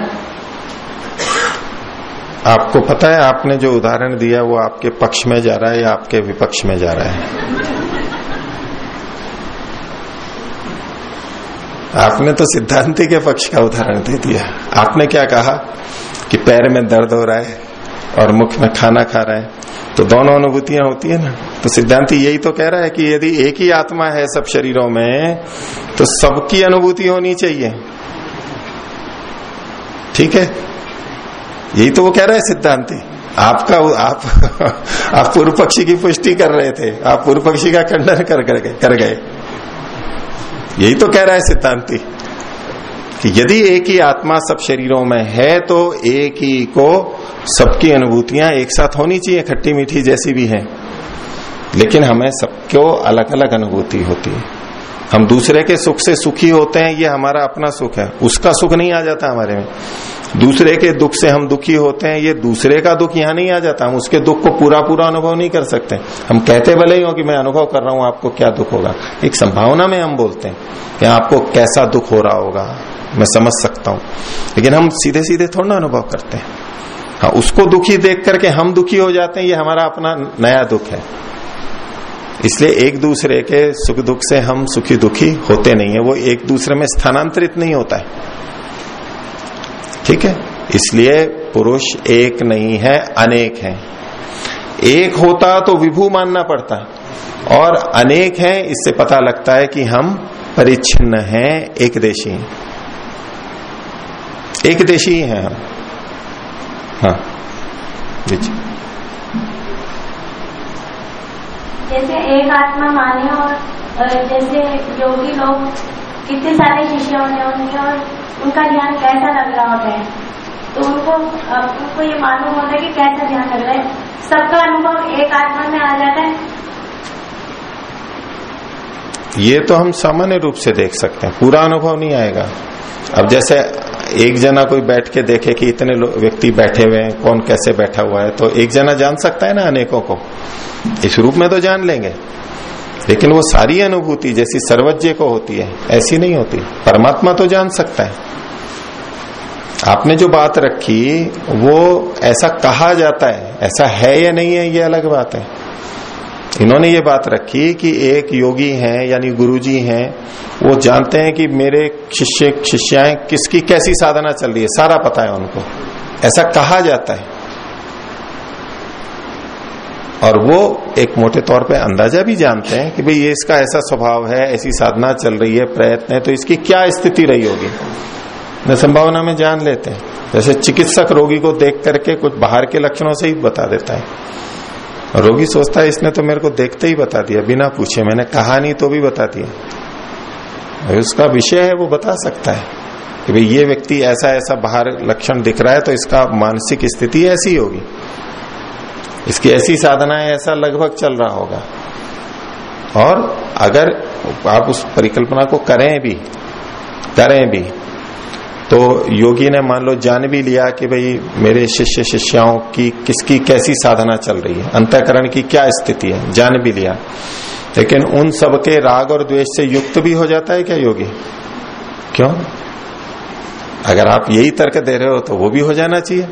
आपको पता है, आपने जो उदाहरण दिया, वो आपके पक्ष में जा रहा है या आपके विपक्ष में जा रहा है? आपने तो सिद्धांति के पक्ष का उदाहरण दे दिया। आपने क्या कहा कि पैर में दर्द हो रहा है और मुख में खाना खा रहा है? तो दोनों अनुभूतियाँ होती है ना। तो सिद्धांति यही तो कह रहा है कि यदि एक ही आत्मा है सब शरीरों में तो सबकी अनुभूति होनी चाहिए। ठीक है? यही तो वो कह रहा है सिद्धांति। आपका आप आप पूर्व पक्षी की पुष्टि कर रहे थे। आप पूर्व पक्षी का खंडन कर गए कर गए। यही तो कह रहा है सिद्धांति, कि यदि एक ही आत्मा सब शरीरों में है तो एक ही को सबकी अनुभूतियाँ एक साथ होनी चाहिए, खट्टी मीठी जैसी भी है। लेकिन हमें सबको अलग अलग अनुभूति होती है। हम दूसरे के सुख से सुखी होते हैं, ये हमारा अपना सुख है। उसका सुख नहीं आ जाता हमारे में। दूसरे के दुख से हम दुखी होते हैं, ये दूसरे का दुख यहाँ नहीं आ जाता। हम उसके दुख को पूरा पूरा अनुभव नहीं कर सकते। हम कहते भले ही हो कि मैं अनुभव कर रहा हूँ, आपको क्या दुख होगा? एक संभावना में हम बोलते हैं कि आपको कैसा दुख हो रहा होगा, मैं समझ सकता हूँ। लेकिन हम सीधे सीधे थोड़ा अनुभव करते हैं। हाँ उसको दुखी देख करके हम दुखी हो जाते हैं, ये हमारा अपना नया दुख है। इसलिए एक दूसरे के सुख दुख से हम सुखी दुखी होते नहीं है। वो एक दूसरे में स्थानांतरित नहीं होता है। ठीक है? इसलिए पुरुष एक नहीं है, अनेक है। एक होता तो विभू मानना पड़ता। और अनेक है, इससे पता लगता है कि हम परिच्छिन्न हैं, एक देशी एक देशी ही हम। हाँ। जी जैसे एक आत्मा माने और जैसे योगी लोग कितने सारे शिष्य होते हैं, उनके और उनका ध्यान कैसा लग रहा होता है? तो उनको उनको ये मालूम होता है कि कैसा ध्यान लग रहा है। सबका अनुभव एक आत्मा में आ जाता है। ये तो हम सामान्य रूप से देख सकते हैं। पूरा अनुभव नहीं आएगा। अब जैसे एक जना कोई बैठ के देखे कि इतने व्यक्ति बैठे हुए हैं, कौन कैसे बैठा हुआ है तो एक जना जान सकता है ना अनेकों को। इस रूप में तो जान लेंगे। लेकिन वो सारी अनुभूति जैसी सर्वज्ञ को होती है, ऐसी नहीं होती। परमात्मा तो जान सकता है। आपने जो बात रखी, वो ऐसा कहा जाता है, ऐसा है या नहीं है, ये अलग बात है। इन्होंने ये बात रखी कि एक योगी हैं, यानी गुरुजी हैं, वो जानते हैं कि मेरे शिष्य, शिष्याएँ किसकी, कैसी साधना चल रही है, सारा पता है उनको। ऐसा कहा जाता है। और वो एक मोटे तौर पे अंदाज़ा भी जानते हैं कि भाई ये इसका ऐसा स्वभाव है, ऐसी साधना चल रही है, प्रयत्न है तो इसकी क्या स्थिति रही होगी? न संभावना में जान लेते हैं। जैसे चिकित्सक रोगी को देख करके कुछ बाहर के लक्षणों से ही बता देता है। रोगी सोचता है, इसने तो मेरे को देखते ही बता दिया, बिना पूछे। मैंने कहा नहीं तो भी बता दिया। उसका विषय है, वो बता सकता है कि भाई ये व्यक्ति ऐसा ऐसा बाहर लक्षण दिख रहा है तो इसका मानसिक स्थिति ऐसी होगी। इसकी ऐसी साधना है, ऐसा लगभग चल रहा होगा। और अगर आप उस परिकल्पना को करें भी करें भी तो योगी ने मान लो जान भी लिया कि भाई मेरे शिष्य शिष्याओं की किसकी कैसी साधना चल रही है, अंतकरण की क्या स्थिति है, जान भी लिया। लेकिन उन सब के राग और द्वेष से युक्त भी हो जाता है क्या योगी? क्यों? अगर आप यही तर्क दे रहे हो तो वो भी हो जाना चाहिए।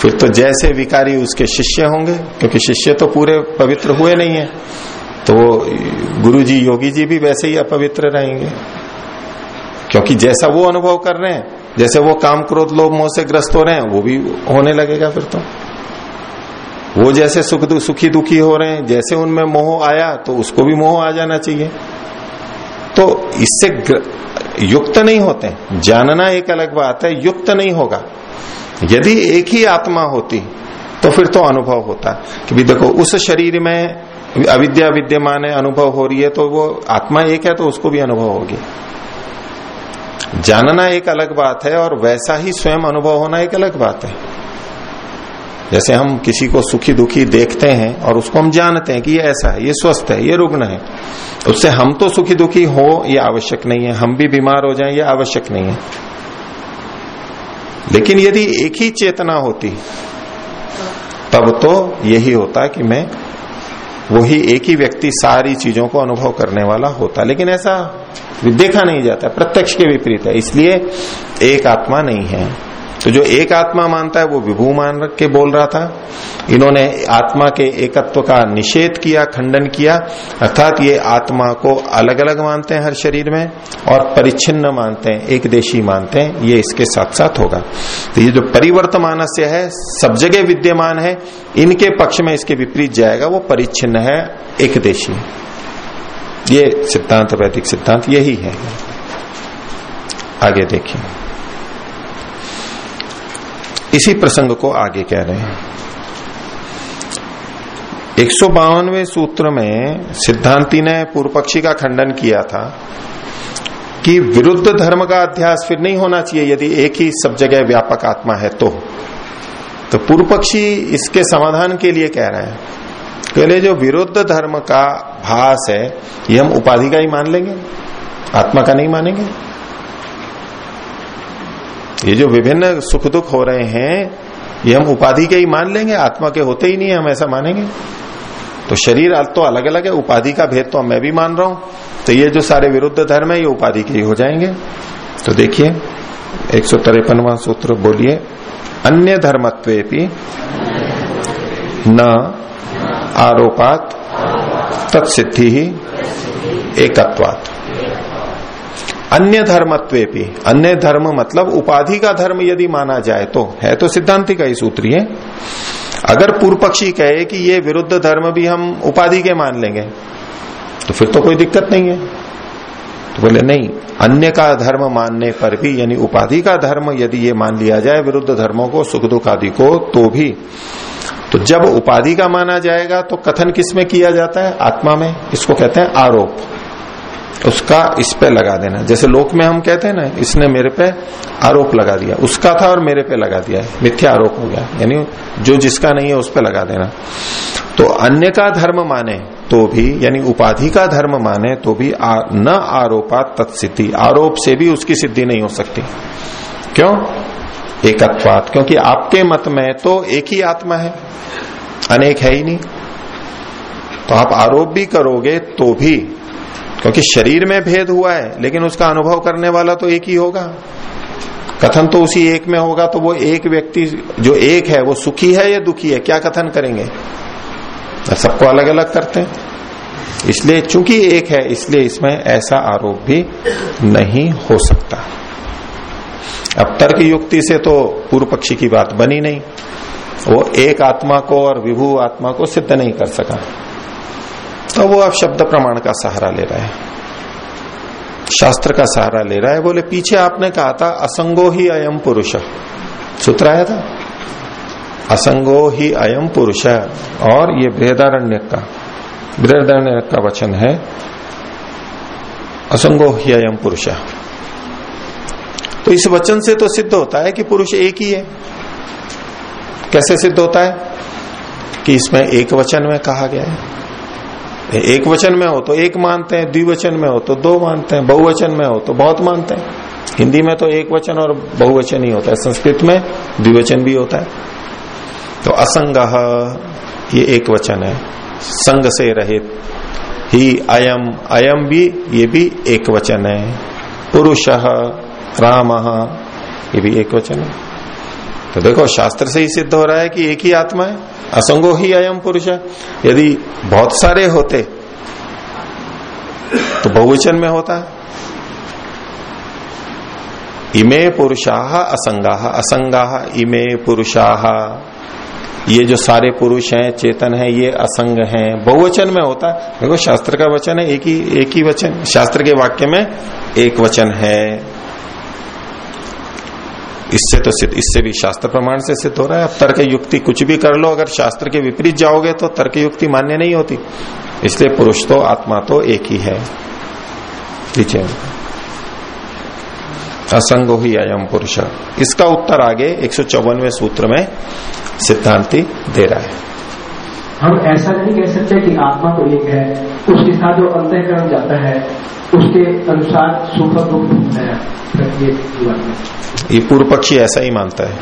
फिर तो जैसे विकारी उसके शिष्य होंगे, क्योंकि शिष्य तो पूरे पवित्र हुए नहीं है। तो वो गुरु जी योगी जी भी वैसे ही अपवित्र रहेंगे। क्योंकि जैसा वो अनुभव कर रहे हैं, जैसे वो काम क्रोध, लोभ, मोह से ग्रस्त हो रहे हैं, वो भी होने लगेगा फिर तो। वो जैसे सुख सुखी दुखी हो रहे हैं, जैसे उनमें मोह आया तो उसको भी मोह आ जाना चाहिए। तो इससे युक्त नहीं होते जानना एक अलग बात है, युक्त नहीं होगा। यदि एक ही आत्मा होती तो फिर तो अनुभव होता कि भी देखो, उस शरीर में अविद्या विद्यमान है, अनुभव हो रही है तो वो आत्मा एक है तो उसको भी अनुभव होगी जानना एक अलग बात है, और वैसा ही स्वयं अनुभव होना एक अलग बात है। जैसे हम किसी को सुखी दुखी देखते हैं, और उसको हम जानते हैं कि ये ऐसा है, ये स्वस्थ है, ये रुग्ण है, उससे हम तो सुखी दुखी हो, ये आवश्यक नहीं है। हम भी बीमार हो जाएँ, ये आवश्यक नहीं है। लेकिन यदि एक ही चेतना होती, तब तो यही होता कि मैं वही एक ही व्यक्ति सारी चीज़ों को अनुभव करने वाला होता। लेकिन ऐसा देखा नहीं जाता, प्रत्यक्ष के विपरीत है। इसलिए एक आत्मा नहीं है। तो जो एक आत्मा मानता है, वो विभू मान के बोल रहा था। इन्होंने आत्मा के एकत्व का निषेध किया, खंडन किया। अर्थात ये आत्मा को अलग अलग मानते हैं हर शरीर में और परिच्छिन्न मानते हैं, एक देशी मानते हैं। ये इसके साथ साथ होगा। तो ये जो परिवर्तमान से है, सब जगह विद्यमान है, इनके पक्ष में इसके विपरीत जाएगा, वो परिच्छिन्न है, एक देशी। ये सिद्धांत, वैदिक सिद्धांत यही है। आगे देखिए। इसी प्रसंग को आगे कह रहे हैं। एक सौ सूत्र में सिद्धांति ने पूर्व पक्षी का खंडन किया था कि विरुद्ध धर्म का अध्यास फिर नहीं होना चाहिए, यदि एक ही सब जगह व्यापक आत्मा है तो। तो पूर्व पक्षी इसके समाधान के लिए कह रहे हैं। पहले जो विरुद्ध धर्म का भास है, ये हम उपाधि का ही मान लेंगे, आत्मा का नहीं मानेंगे। ये जो विभिन्न सुख दुख हो रहे हैं, ये हम उपाधि के ही मान लेंगे, आत्मा के होते ही नहीं है हम ऐसा मानेंगे। तो शरीर तो अलग अलग है, उपाधि का भेद तो मैं भी मान रहा हूँ। तो ये जो सारे विरुद्ध धर्म है, ये उपाधि के ही हो जाएँगे। तो देखिए, एक सौ तिरपनवा सूत्र बोलिए, अन्य धर्मत्वे न आरोपात तत्सिद्धि ही एकत्वात। अन्य धर्मत्वे भी अन्य धर्म मतलब उपाधि का धर्म यदि माना जाए तो। है तो सिद्धांति का ही सूत्र है अगर पूर्व पक्षी कहे कि ये विरुद्ध धर्म भी हम उपाधि के मान लेंगे तो फिर तो कोई दिक्कत नहीं है। तो बोले, नहीं, अन्य का धर्म मानने पर भी, यानी उपाधि का धर्म यदि ये मान लिया जाए विरुद्ध धर्मों को, सुख दुख आदि को तो भी तो जब उपाधि का माना जाएगा तो कथन किसमें किया जाता है? आत्मा में। इसको कहते हैं आरोप। उसका इस पे लगा देना। जैसे लोक में हम कहते हैं ना इसने मेरे पे आरोप लगा दिया। उसका था और मेरे पे लगा दिया। मिथ्या आरोप हो गया। यानी जो जिसका नहीं है उस पे लगा देना। तो अन्य का धर्म माने तो भी यानी उपाधि का धर्म माने तो भी आ, न आरोपा तत्सिद्धि। आरोप से भी उसकी सिद्धि नहीं हो सकती। क्यों? एकत्वात। क्योंकि आपके मत में तो एक ही आत्मा है। अनेक है ही नहीं। तो आप आरोप भी करोगे तो भी क्योंकि शरीर में भेद हुआ है, लेकिन उसका अनुभव करने वाला तो एक ही होगा। कथन तो उसी एक में होगा तो वो एक व्यक्ति, जो एक है, वो सुखी है या दुखी है? क्या कथन करेंगे? सबको अलग अलग करते हैं। इसलिए चूँकि एक है, इसलिए इसमें ऐसा आरोप भी नहीं हो सकता। अब तर्क युक्ति से तो पूर्व पक्षी की बात बनी नहीं। वो एक आत्मा को और विभू आत्मा को सिद्ध नहीं कर सका। तो वो अब शब्द प्रमाण का सहारा ले रहा है। शास्त्र का सहारा ले रहा है। बोले, पीछे आपने कहा था, असंगो ही अयम पुरुष। सूत्र आया था? असंगो ही अयम पुरुष। और ये बृहदारण्य का बृहदारण्य का वचन है, असंगो ही अयम पुरुष। तो इस वचन से तो सिद्ध होता है कि पुरुष एक ही है। कैसे सिद्ध होता है? कि इसमें एक वचन में कहा गया है। एक वचन में हो तो एक मानते हैं, द्विवचन में हो तो दो मानते हैं, बहुवचन में हो तो बहुत मानते हैं। हिंदी में तो एक वचन और बहुवचन ही होता है, संस्कृत में द्विवचन भी होता है। तो असंग, ये एक वचन है। संग से रहित, ही अयम अयम भी, ये भी एक वचन है। पुरुष, राम, ये भी एक वचन है। तो देखो, शास्त्र से ही सिद्ध हो रहा है कि एक ही आत्मा है, असंगो ही अयम पुरुष है। यदि बहुत सारे होते तो बहुवचन में होता है। इमे पुरुषाह असंगाह असंगाह इमे पुरुषाह ये जो सारे पुरुष हैं, चेतन है, ये असंग हैं। बहुवचन में होता है। देखो, शास्त्र का वचन है, एक ही एक ही वचन। शास्त्र के वाक्य में एक वचन है। इससे तो सिद्ध इससे भी शास्त्र प्रमाण से सिद्ध हो रहा है। अब तर्क युक्ति कुछ भी कर लो, अगर शास्त्र के विपरीत जाओगे तो तर्क युक्ति मान्य नहीं होती। इसलिए पुरुष तो आत्मा तो एक ही है। नीचे असंगो ही अयम पुरुष। इसका उत्तर आगे एक सूत्र में सिद्धांति दे रहा है। हम ऐसा नहीं कह सकते कि आत्मा तो एक है। उसके साथ जो अंतकरण जाता है उसके अनुसार सुख दुख है। ये पूर्व पक्षी ऐसा ही मानता है।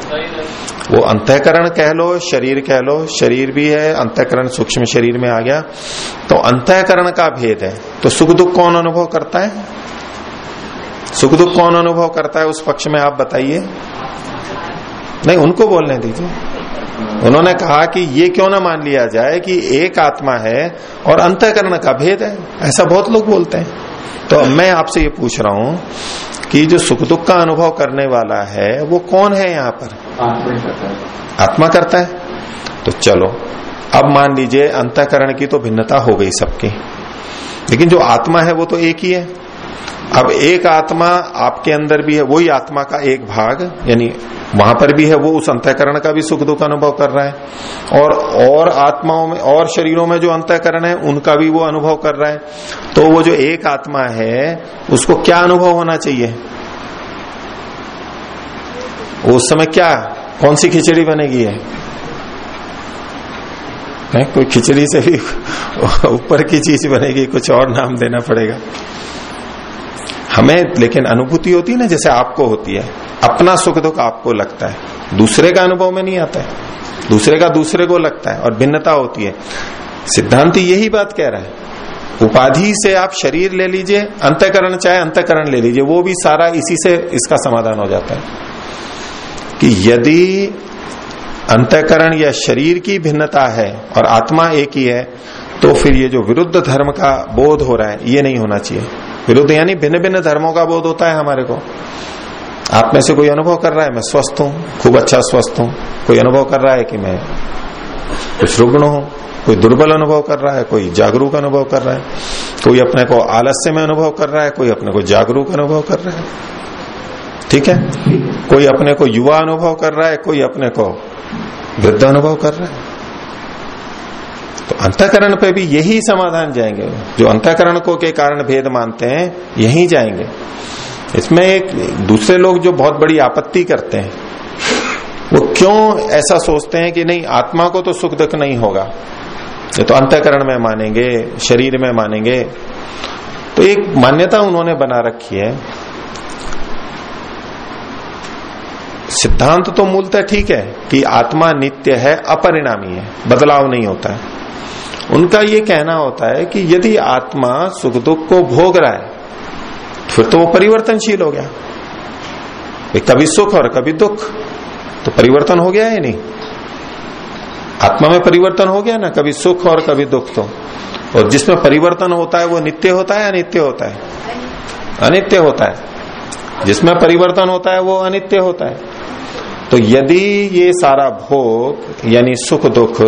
वो अंतकरण कह लो शरीर कह लो शरीर भी है अंतकरण सूक्ष्म शरीर में आ गया। तो अंतकरण का भेद है। तो सुख दुख कौन अनुभव करता है? सुख दुख कौन अनुभव करता है? उस पक्ष में आप बताइए। नहीं उनको बोलने दीजिए। उन्होंने कहा कि ये क्यों ना मान लिया जाए कि एक आत्मा है और अंतकरण का भेद है। ऐसा बहुत लोग बोलते हैं। तो मैं आपसे ये पूछ रहा हूँ कि जो सुख दुख का अनुभव करने वाला है, वो कौन है यहाँ पर? आत्मा करता है। तो चलो, अब मान लीजिए अंतकरण की तो भिन्नता हो गई सबकी। लेकिन जो आत्मा है, वो तो एक ही है। अब एक आत्मा आपके अंदर भी है, वही आत्मा का एक भाग, यानी वहाँ पर भी है, वो उस अंतकरण का भी सुख दुख अनुभव कर रहा है। और और आत्माओं में, और शरीरों में जो अंतकरण है, उनका भी वो अनुभव कर रहा है। तो वो जो एक आत्मा है, उसको क्या अनुभव होना चाहिए? उस समय क्या, कौन सी खिचड़ी बनेगी है है? कोई खिचड़ी से भी ऊपर की चीज़ बनेगी, कुछ और नाम देना पड़ेगा। हमें लेकिन अनुभूति होती है ना, जैसे आपको होती है। अपना सुख दुख आपको लगता है। दूसरे का अनुभव में नहीं आता है। दूसरे का दूसरे को लगता है और भिन्नता होती है। सिद्धांत यही बात कह रहा है। उपाधि से आप शरीर ले लीजिए, अंतकरण चाहे अंतकरण ले लीजिए, वो भी सारा इसी से इसका समाधान हो जाता है। कि यदि अंतकरण या शरीर की भिन्नता है और आत्मा एक ही है तो फिर ये जो विरुद्ध धर्म का बोध हो रहा है, ये नहीं होना चाहिए। विरुद्ध, यानी भिन्न भिन्न धर्मों का बोध होता है हमारे को। आप में से कोई अनुभव कर रहा है, मैं स्वस्थ हूँ, खूब अच्छा स्वस्थ हूँ, कोई अनुभव कर रहा है कि मैं कुछ रुग्ण हूँ, कोई दुर्बल अनुभव कर रहा है, कोई जागरूक अनुभव कर रहा है, कोई अपने को आलस्य में अनुभव कर रहा है, कोई अपने को जागरूक अनुभव कर रहा है। ठीक है? कोई अपने को युवा अनुभव कर रहा है, कोई अपने को वृद्ध अनुभव कर रहा है। तो अंतकरण पे भी यही समाधान जाएँगे। जो अंतकरण को के कारण भेद मानते हैं, यही जाएँगे। इसमें एक दूसरे लोग जो बहुत बड़ी आपत्ति करते हैं, वो क्यों ऐसा सोचते हैं कि नहीं, आत्मा को तो सुख दुख नहीं होगा? ये तो अंतकरण में मानेंगे, शरीर में मानेंगे। तो एक मान्यता उन्होंने बना रखी है। सिद्धांत तो मूलतः ठीक है कि आत्मा नित्य है, अपरिणामी है, बदलाव नहीं होता है। उनका ये कहना होता है कि यदि आत्मा सुख दुख को भोग रहा है फिर तो वो परिवर्तनशील हो गया। कभी सुख और कभी दुख तो परिवर्तन हो गया है नहीं? आत्मा में परिवर्तन हो गया ना कभी सुख और कभी दुख तो। और जिसमें परिवर्तन होता है वो नित्य होता है अनित्य होता है? अनित्य होता है। जिसमें परिवर्तन होता है वो अनित्य होता है। तो यदि ये सारा भोग, यानी सुख दुख,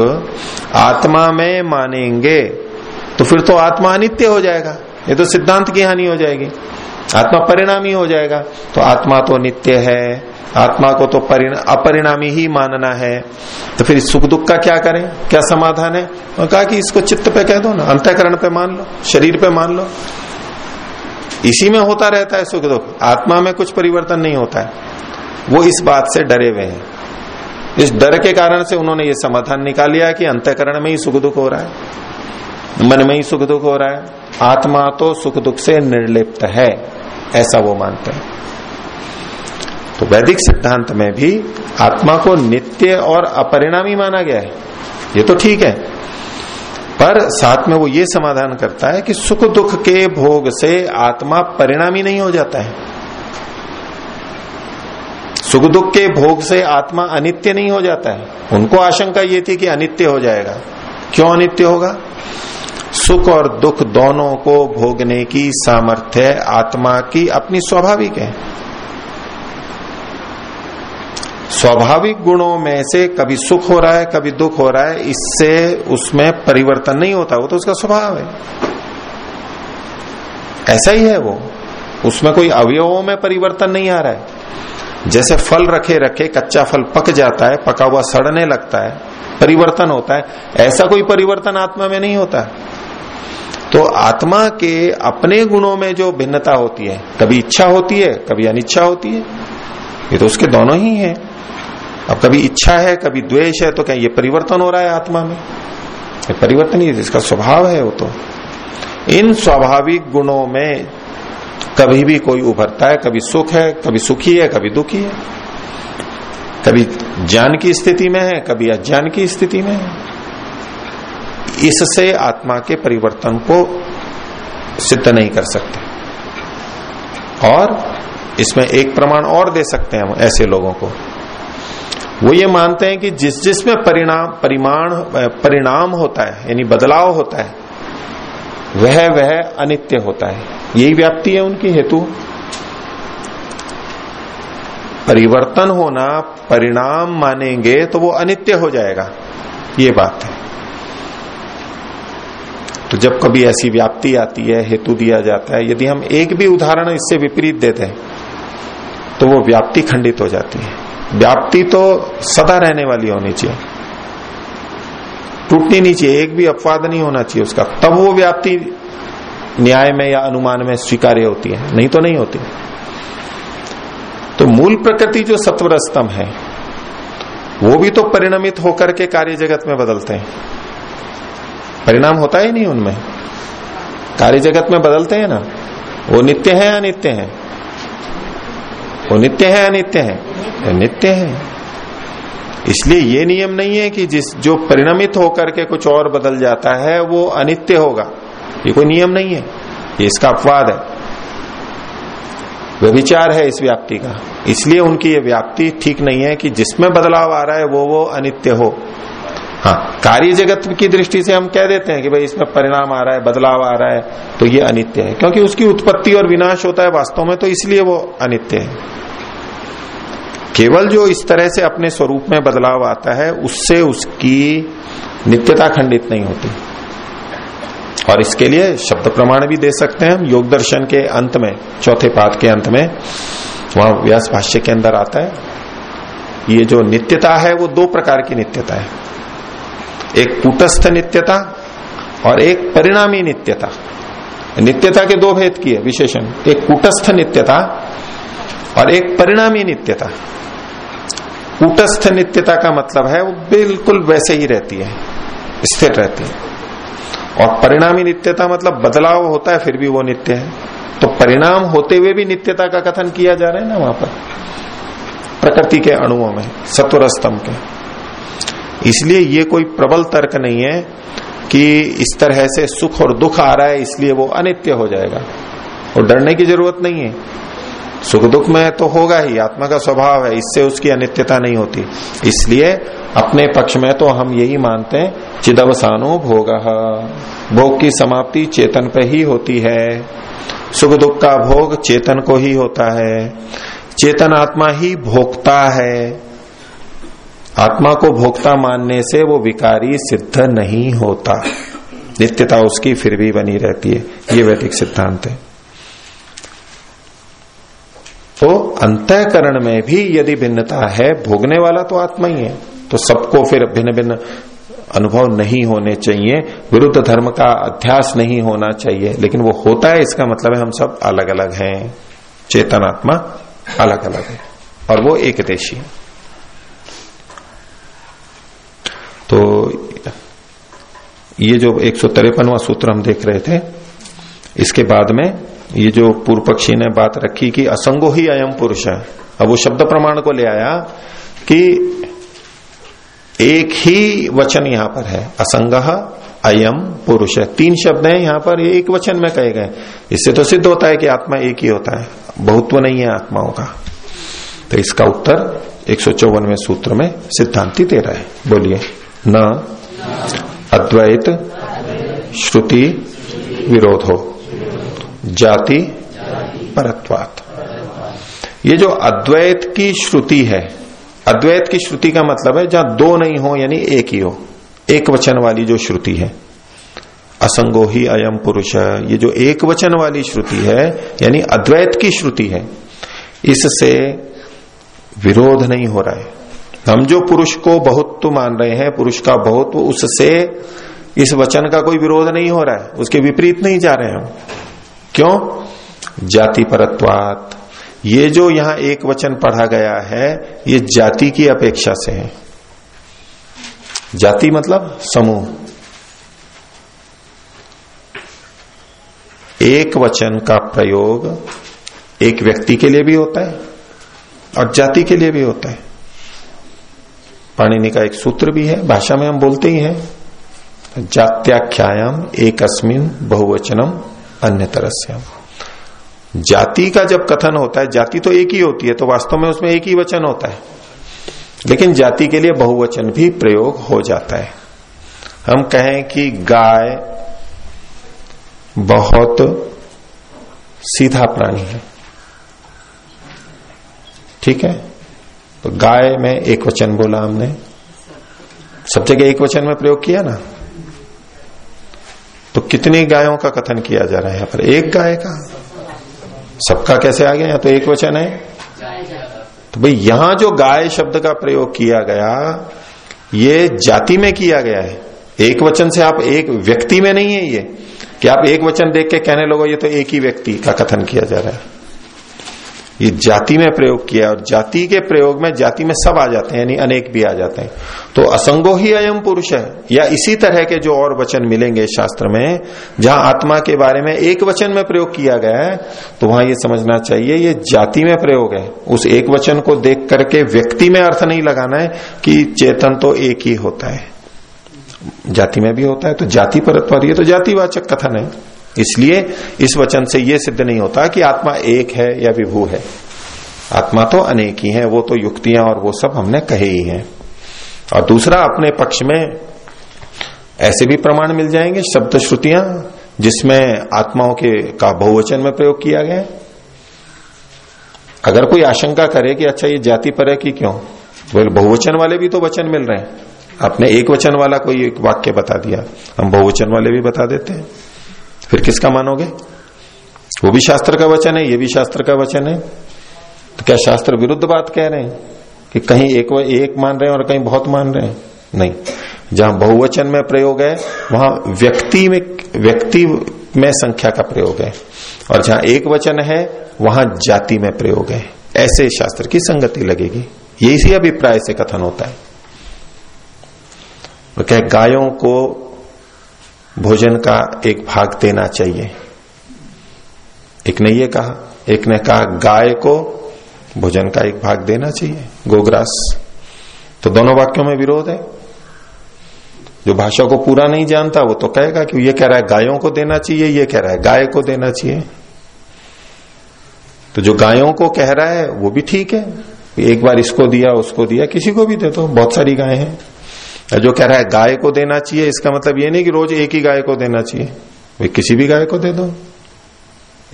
आत्मा में मानेंगे तो फिर तो आत्मा अनित्य हो जाएगा। ये तो सिद्धांत की हानि हो जाएगी। आत्मा परिणामी हो जाएगा। तो आत्मा तो नित्य है। आत्मा को तो अपरिणामी ही मानना है। तो फिर सुख दुख का क्या करें? क्या समाधान है? और कहा कि इसको चित्त पे कह दो ना। अंतकरण पे मान लो। शरीर पे मान लो। इसी में होता रहता है सुख दुख। आत्मा में कुछ परिवर्तन नहीं होता है। वो इस बात से डरे हुए हैं। इस डर के कारण से उन्होंने ये समाधान निकाल लिया कि अंतकरण में ही सुख दुख हो रहा है। मन में ही सुख दुख हो रहा है। आत्मा तो सुख दुख से निर्लिप्त है, ऐसा वो मानते हैं। तो वैदिक सिद्धांत में भी आत्मा को नित्य और अपरिणामी माना गया है। ये तो ठीक है। पर साथ में वो ये समाधान करता है कि सुख दुख के भोग से आत्मा परिणामी नहीं हो जाता है। सुख दुख के भोग से आत्मा अनित्य नहीं हो जाता है। उनको आशंका ये थी कि अनित्य हो जाएगा। क्यों अनित्य होगा? सुख और दुख दोनों को भोगने की सामर्थ्य आत्मा की अपनी स्वाभाविक है। स्वाभाविक गुणों में से कभी सुख हो रहा है, कभी दुख हो रहा है, इससे उसमें परिवर्तन नहीं होता। वो तो उसका स्वभाव है। ऐसा ही है वो। उसमें कोई अवयवों में परिवर्तन नहीं आ रहा है। जैसे फल रखे रखे कच्चा फल पक जाता है, पका हुआ सड़ने लगता है, परिवर्तन होता है, ऐसा कोई परिवर्तन आत्मा में नहीं होता। तो आत्मा के अपने गुणों में जो भिन्नता होती है, कभी इच्छा होती है, कभी अनिच्छा होती है, ये तो उसके दोनों ही हैं। अब कभी इच्छा है, कभी द्वेष है तो क्या ये परिवर्तन हो रहा है आत्मा में? ये परिवर्तन ही इसका स्वभाव है वो तो। इन स्वाभाविक गुणों में कभी भी कोई उभरता है, कभी सुख है, कभी सुखी है, कभी दुखी है। कभी ज्ञान की स्थिति में है, कभी अज्ञान की स्थिति में है। इससे आत्मा के परिवर्तन को सिद्ध नहीं कर सकते। और इसमें एक प्रमाण और दे सकते हैं हम ऐसे लोगों को। वो ये मानते हैं कि जिस जिसमें परिणाम, परिमाण, परिणाम होता है, यानी बदलाव होता है वह वह अनित्य होता है। यही व्याप्ति है उनकी हेतु। परिवर्तन होना, परिणाम मानेंगे तो वो अनित्य हो जाएगा। ये बात है। तो जब कभी ऐसी व्याप्ति आती है, हेतु दिया जाता है, यदि हम एक भी उदाहरण इससे विपरीत देते हैं तो वो व्याप्ति खंडित हो जाती है। व्याप्ति तो सदा रहने वाली होनी चाहिए। टूटनी नहीं चाहिए एक भी अपवाद नहीं होना चाहिए उसका। तब वो व्याप्ति न्याय में या अनुमान में स्वीकार्य होती है। नहीं तो नहीं होती। तो मूल प्रकृति जो सत्वर स्तंभ है, वो भी तो परिणमित होकर के कार्य जगत में बदलते हैं। परिणाम होता ही नहीं उनमें। कार्य जगत में बदलते हैं ना। वो नित्य है अनित्य है? वो नित्य है अनित्य है? नित्य है। इसलिए ये नियम नहीं है कि जिस, जो परिणमित होकर के कुछ और बदल जाता है, वो अनित्य होगा। ये कोई नियम नहीं है। ये इसका अपवाद है। व्यभिचार है इस व्याप्ति का। इसलिए उनकी ये व्याप्ति ठीक नहीं है कि जिसमें बदलाव आ रहा है, वो वो अनित्य हो। हाँ कार्य जगत की दृष्टि से हम कह देते हैं कि भाई इसमें परिणाम आ रहा है, बदलाव आ रहा है तो ये अनित्य है। क्योंकि उसकी उत्पत्ति और विनाश होता है वास्तव में तो इसलिए वो अनित्य है। केवल जो इस तरह से अपने स्वरूप में बदलाव आता है, उससे उसकी नित्यता खंडित नहीं होती। और इसके लिए शब्द प्रमाण भी दे सकते हैं। हम योग दर्शन के अंत में, चौथे पाद के अंत में, वहाँ व्यास भाष्य के अंदर आता है। ये जो नित्यता है, वो दो प्रकार की नित्यता है। एक कूटस्थ नित्यता और एक परिणामी नित्यता। नित्यता के दो भेद की है विशेषण। एक कूटस्थ नित्यता और एक परिणामी नित्यता। कूटस्थ नित्यता का मतलब है, वो बिल्कुल वैसे ही रहती है, स्थिर रहती है। और परिणामी नित्यता मतलब बदलाव होता है, फिर भी वो नित्य है। तो परिणाम होते हुए भी नित्यता का कथन किया जा रहा है ना वहाँ पर? प्रकृति के अणुओं में सत्वर स्तंभ के। इसलिए ये कोई प्रबल तर्क नहीं है कि इस तरह से सुख और दुख आ रहा है, इसलिए वो अनित्य हो जाएगा। और डरने की ज़रूरत नहीं है। सुख दुख में तो होगा ही, आत्मा का स्वभाव है, इससे उसकी अनित्यता नहीं होती। इसलिए अपने पक्ष में तो हम यही मानते हैं, चिदवसानो भोग। भोग की समाप्ति चेतन पे ही होती है। सुख दुख का भोग चेतन को ही होता है। चेतन आत्मा ही भोगता है। आत्मा को भोक्ता मानने से वो विकारी सिद्ध नहीं होता। नित्यता उसकी फिर भी बनी रहती है। ये वैदिक सिद्धांत है। तो अंतकरण में भी यदि भिन्नता है, भोगने वाला तो आत्मा ही है। तो सबको फिर भिन्न भिन्न अनुभव नहीं होने चाहिए। विरुद्ध धर्म का अध्यास नहीं होना चाहिए। लेकिन वो होता है, इसका मतलब है हम सब अलग अलग हैं। चेतन आत्मा अलग अलग है। और वो एक देशी है। तो ये जो एक सौ सूत्र हम देख रहे थे इसके बाद में ये जो पूर्व पक्षी ने बात रखी कि असंगो ही अयम पुरुष है। अब वो शब्द प्रमाण को ले आया कि एक ही वचन यहाँ पर है। असंग अयम पुरुष है। तीन शब्द हैं यहाँ पर एक वचन में कहे गए। इससे तो सिद्ध होता है कि आत्मा एक ही होता है। बहुत्व नहीं है आत्माओं का। तो इसका उत्तर एक सूत्र में सिद्धांति दे रहा है। बोलिए, न, अद्वैत, श्रुति, विरोध। हो जाति परत्वात। ये जो अद्वैत की श्रुति है, अद्वैत की श्रुति का मतलब है जहाँ दो नहीं हो, यानी एक ही हो, एक वचन वाली जो श्रुति है। असंगो ही अयम पुरुष, ये जो एक वचन वाली श्रुति है, यानी अद्वैत की श्रुति है, इससे विरोध नहीं हो रहा है। हम जो पुरुष को बहुत मान रहे हैं, पुरुष का बहुत उससे इस वचन का कोई विरोध नहीं हो रहा है, उसके विपरीत नहीं जा रहे हम। क्यों? जाति परत्वात। ये जो यहाँ एक वचन पढ़ा गया है, ये जाति की अपेक्षा से है। जाति मतलब समूह। एक वचन का प्रयोग एक व्यक्ति के लिए भी होता है और जाति के लिए भी होता है। पाणिनि का एक सूत्र भी है, भाषा में हम बोलते ही हैं, जात्याख्यायाम एक अस्मिन बहुवचनम अन्य तरस्याम जाति का जब कथन होता है, जाति तो एक ही होती है तो वास्तव में उसमें एक ही वचन होता है। लेकिन जाति के लिए बहुवचन भी प्रयोग हो जाता है। हम कहें कि गाय बहुत सीधा प्राणी है। ठीक है? तो गाय में एक वचन बोला हमने। सब जगह एक वचन में प्रयोग किया ना? तो कितनी गायों का कथन किया जा रहा है यहाँ पर? एक गाय का? सबका कैसे आ गया या तो एक वचन है। तो भाई, यहाँ जो गाय शब्द का प्रयोग किया गया, ये जाति में किया गया है। एक वचन से आप एक व्यक्ति में नहीं है ये। कि आप एक वचन देख के कहने लोगों, ये तो एक ही व्यक्ति का कथन किया जा रहा है। ये जाति में प्रयोग किया और जाति के प्रयोग में जाति में सब आ जाते हैं, यानी अनेक भी आ जाते हैं। तो असंगो ही अयम पुरुष है, या इसी तरह के जो और वचन मिलेंगे शास्त्र में, जहाँ आत्मा के बारे में एक वचन में प्रयोग किया गया है तो वहाँ ये समझना चाहिए, ये जाति में प्रयोग है। उस एक वचन को देख करके व्यक्ति में अर्थ नहीं लगाना है कि चेतन तो एक ही होता है। जाति में भी होता है तो जाति परत्व ये तो जातिवाचक कथन है। इसलिए इस वचन से यह सिद्ध नहीं होता कि आत्मा एक है या विभू है। आत्मा तो अनेक ही है, वो तो युक्तियाँ और वो सब हमने कहे ही हैं। और दूसरा, अपने पक्ष में ऐसे भी प्रमाण मिल जाएँगे, शब्द श्रुतियाँ, जिसमें आत्माओं के का बहुवचन में प्रयोग किया गया। अगर कोई आशंका करे कि अच्छा ये जाति पर है कि क्यों? बोले, बहुवचन वाले भी तो वचन मिल रहे हैं। आपने एक वचन वाला कोई एक वाक्य बता दिया, हम बहुवचन वाले भी बता देते हैं। फिर किसका मानोगे? वो भी शास्त्र का वचन है, ये भी शास्त्र का वचन है। तो क्या शास्त्र विरुद्ध बात कह रहे हैं? कि कहीं एक एक मान रहे हैं और कहीं बहुत मान रहे हैं? नहीं। जहाँ बहुवचन में प्रयोग है, वहाँ व्यक्ति में व्यक्ति में संख्या का प्रयोग है। और जहाँ एक वचन है, वहाँ जाति में प्रयोग है। ऐसे शास्त्र की संगति लगेगी। ये इसी अभिप्राय से कथन होता है। तो क्या गायों को भोजन का एक भाग देना चाहिए। एक ने ये कहा, एक ने कहा, गाय को भोजन का एक भाग देना चाहिए, गोग्रास। तो दोनों वाक्यों में विरोध है। जो भाषा को पूरा नहीं जानता, वो तो कहेगा कि ये कह रहा है गायों को देना चाहिए, ये कह रहा है गाय को देना चाहिए। तो जो गायों को कह रहा है, वो भी ठीक है। एक बार इसको दिया, उसको दिया, किसी को भी दे दो, बहुत सारी गाय हैं। जो कह रहा है गाय को देना चाहिए, इसका मतलब ये नहीं कि रोज एक ही गाय को देना चाहिए। भाई, किसी भी गाय को दे दो।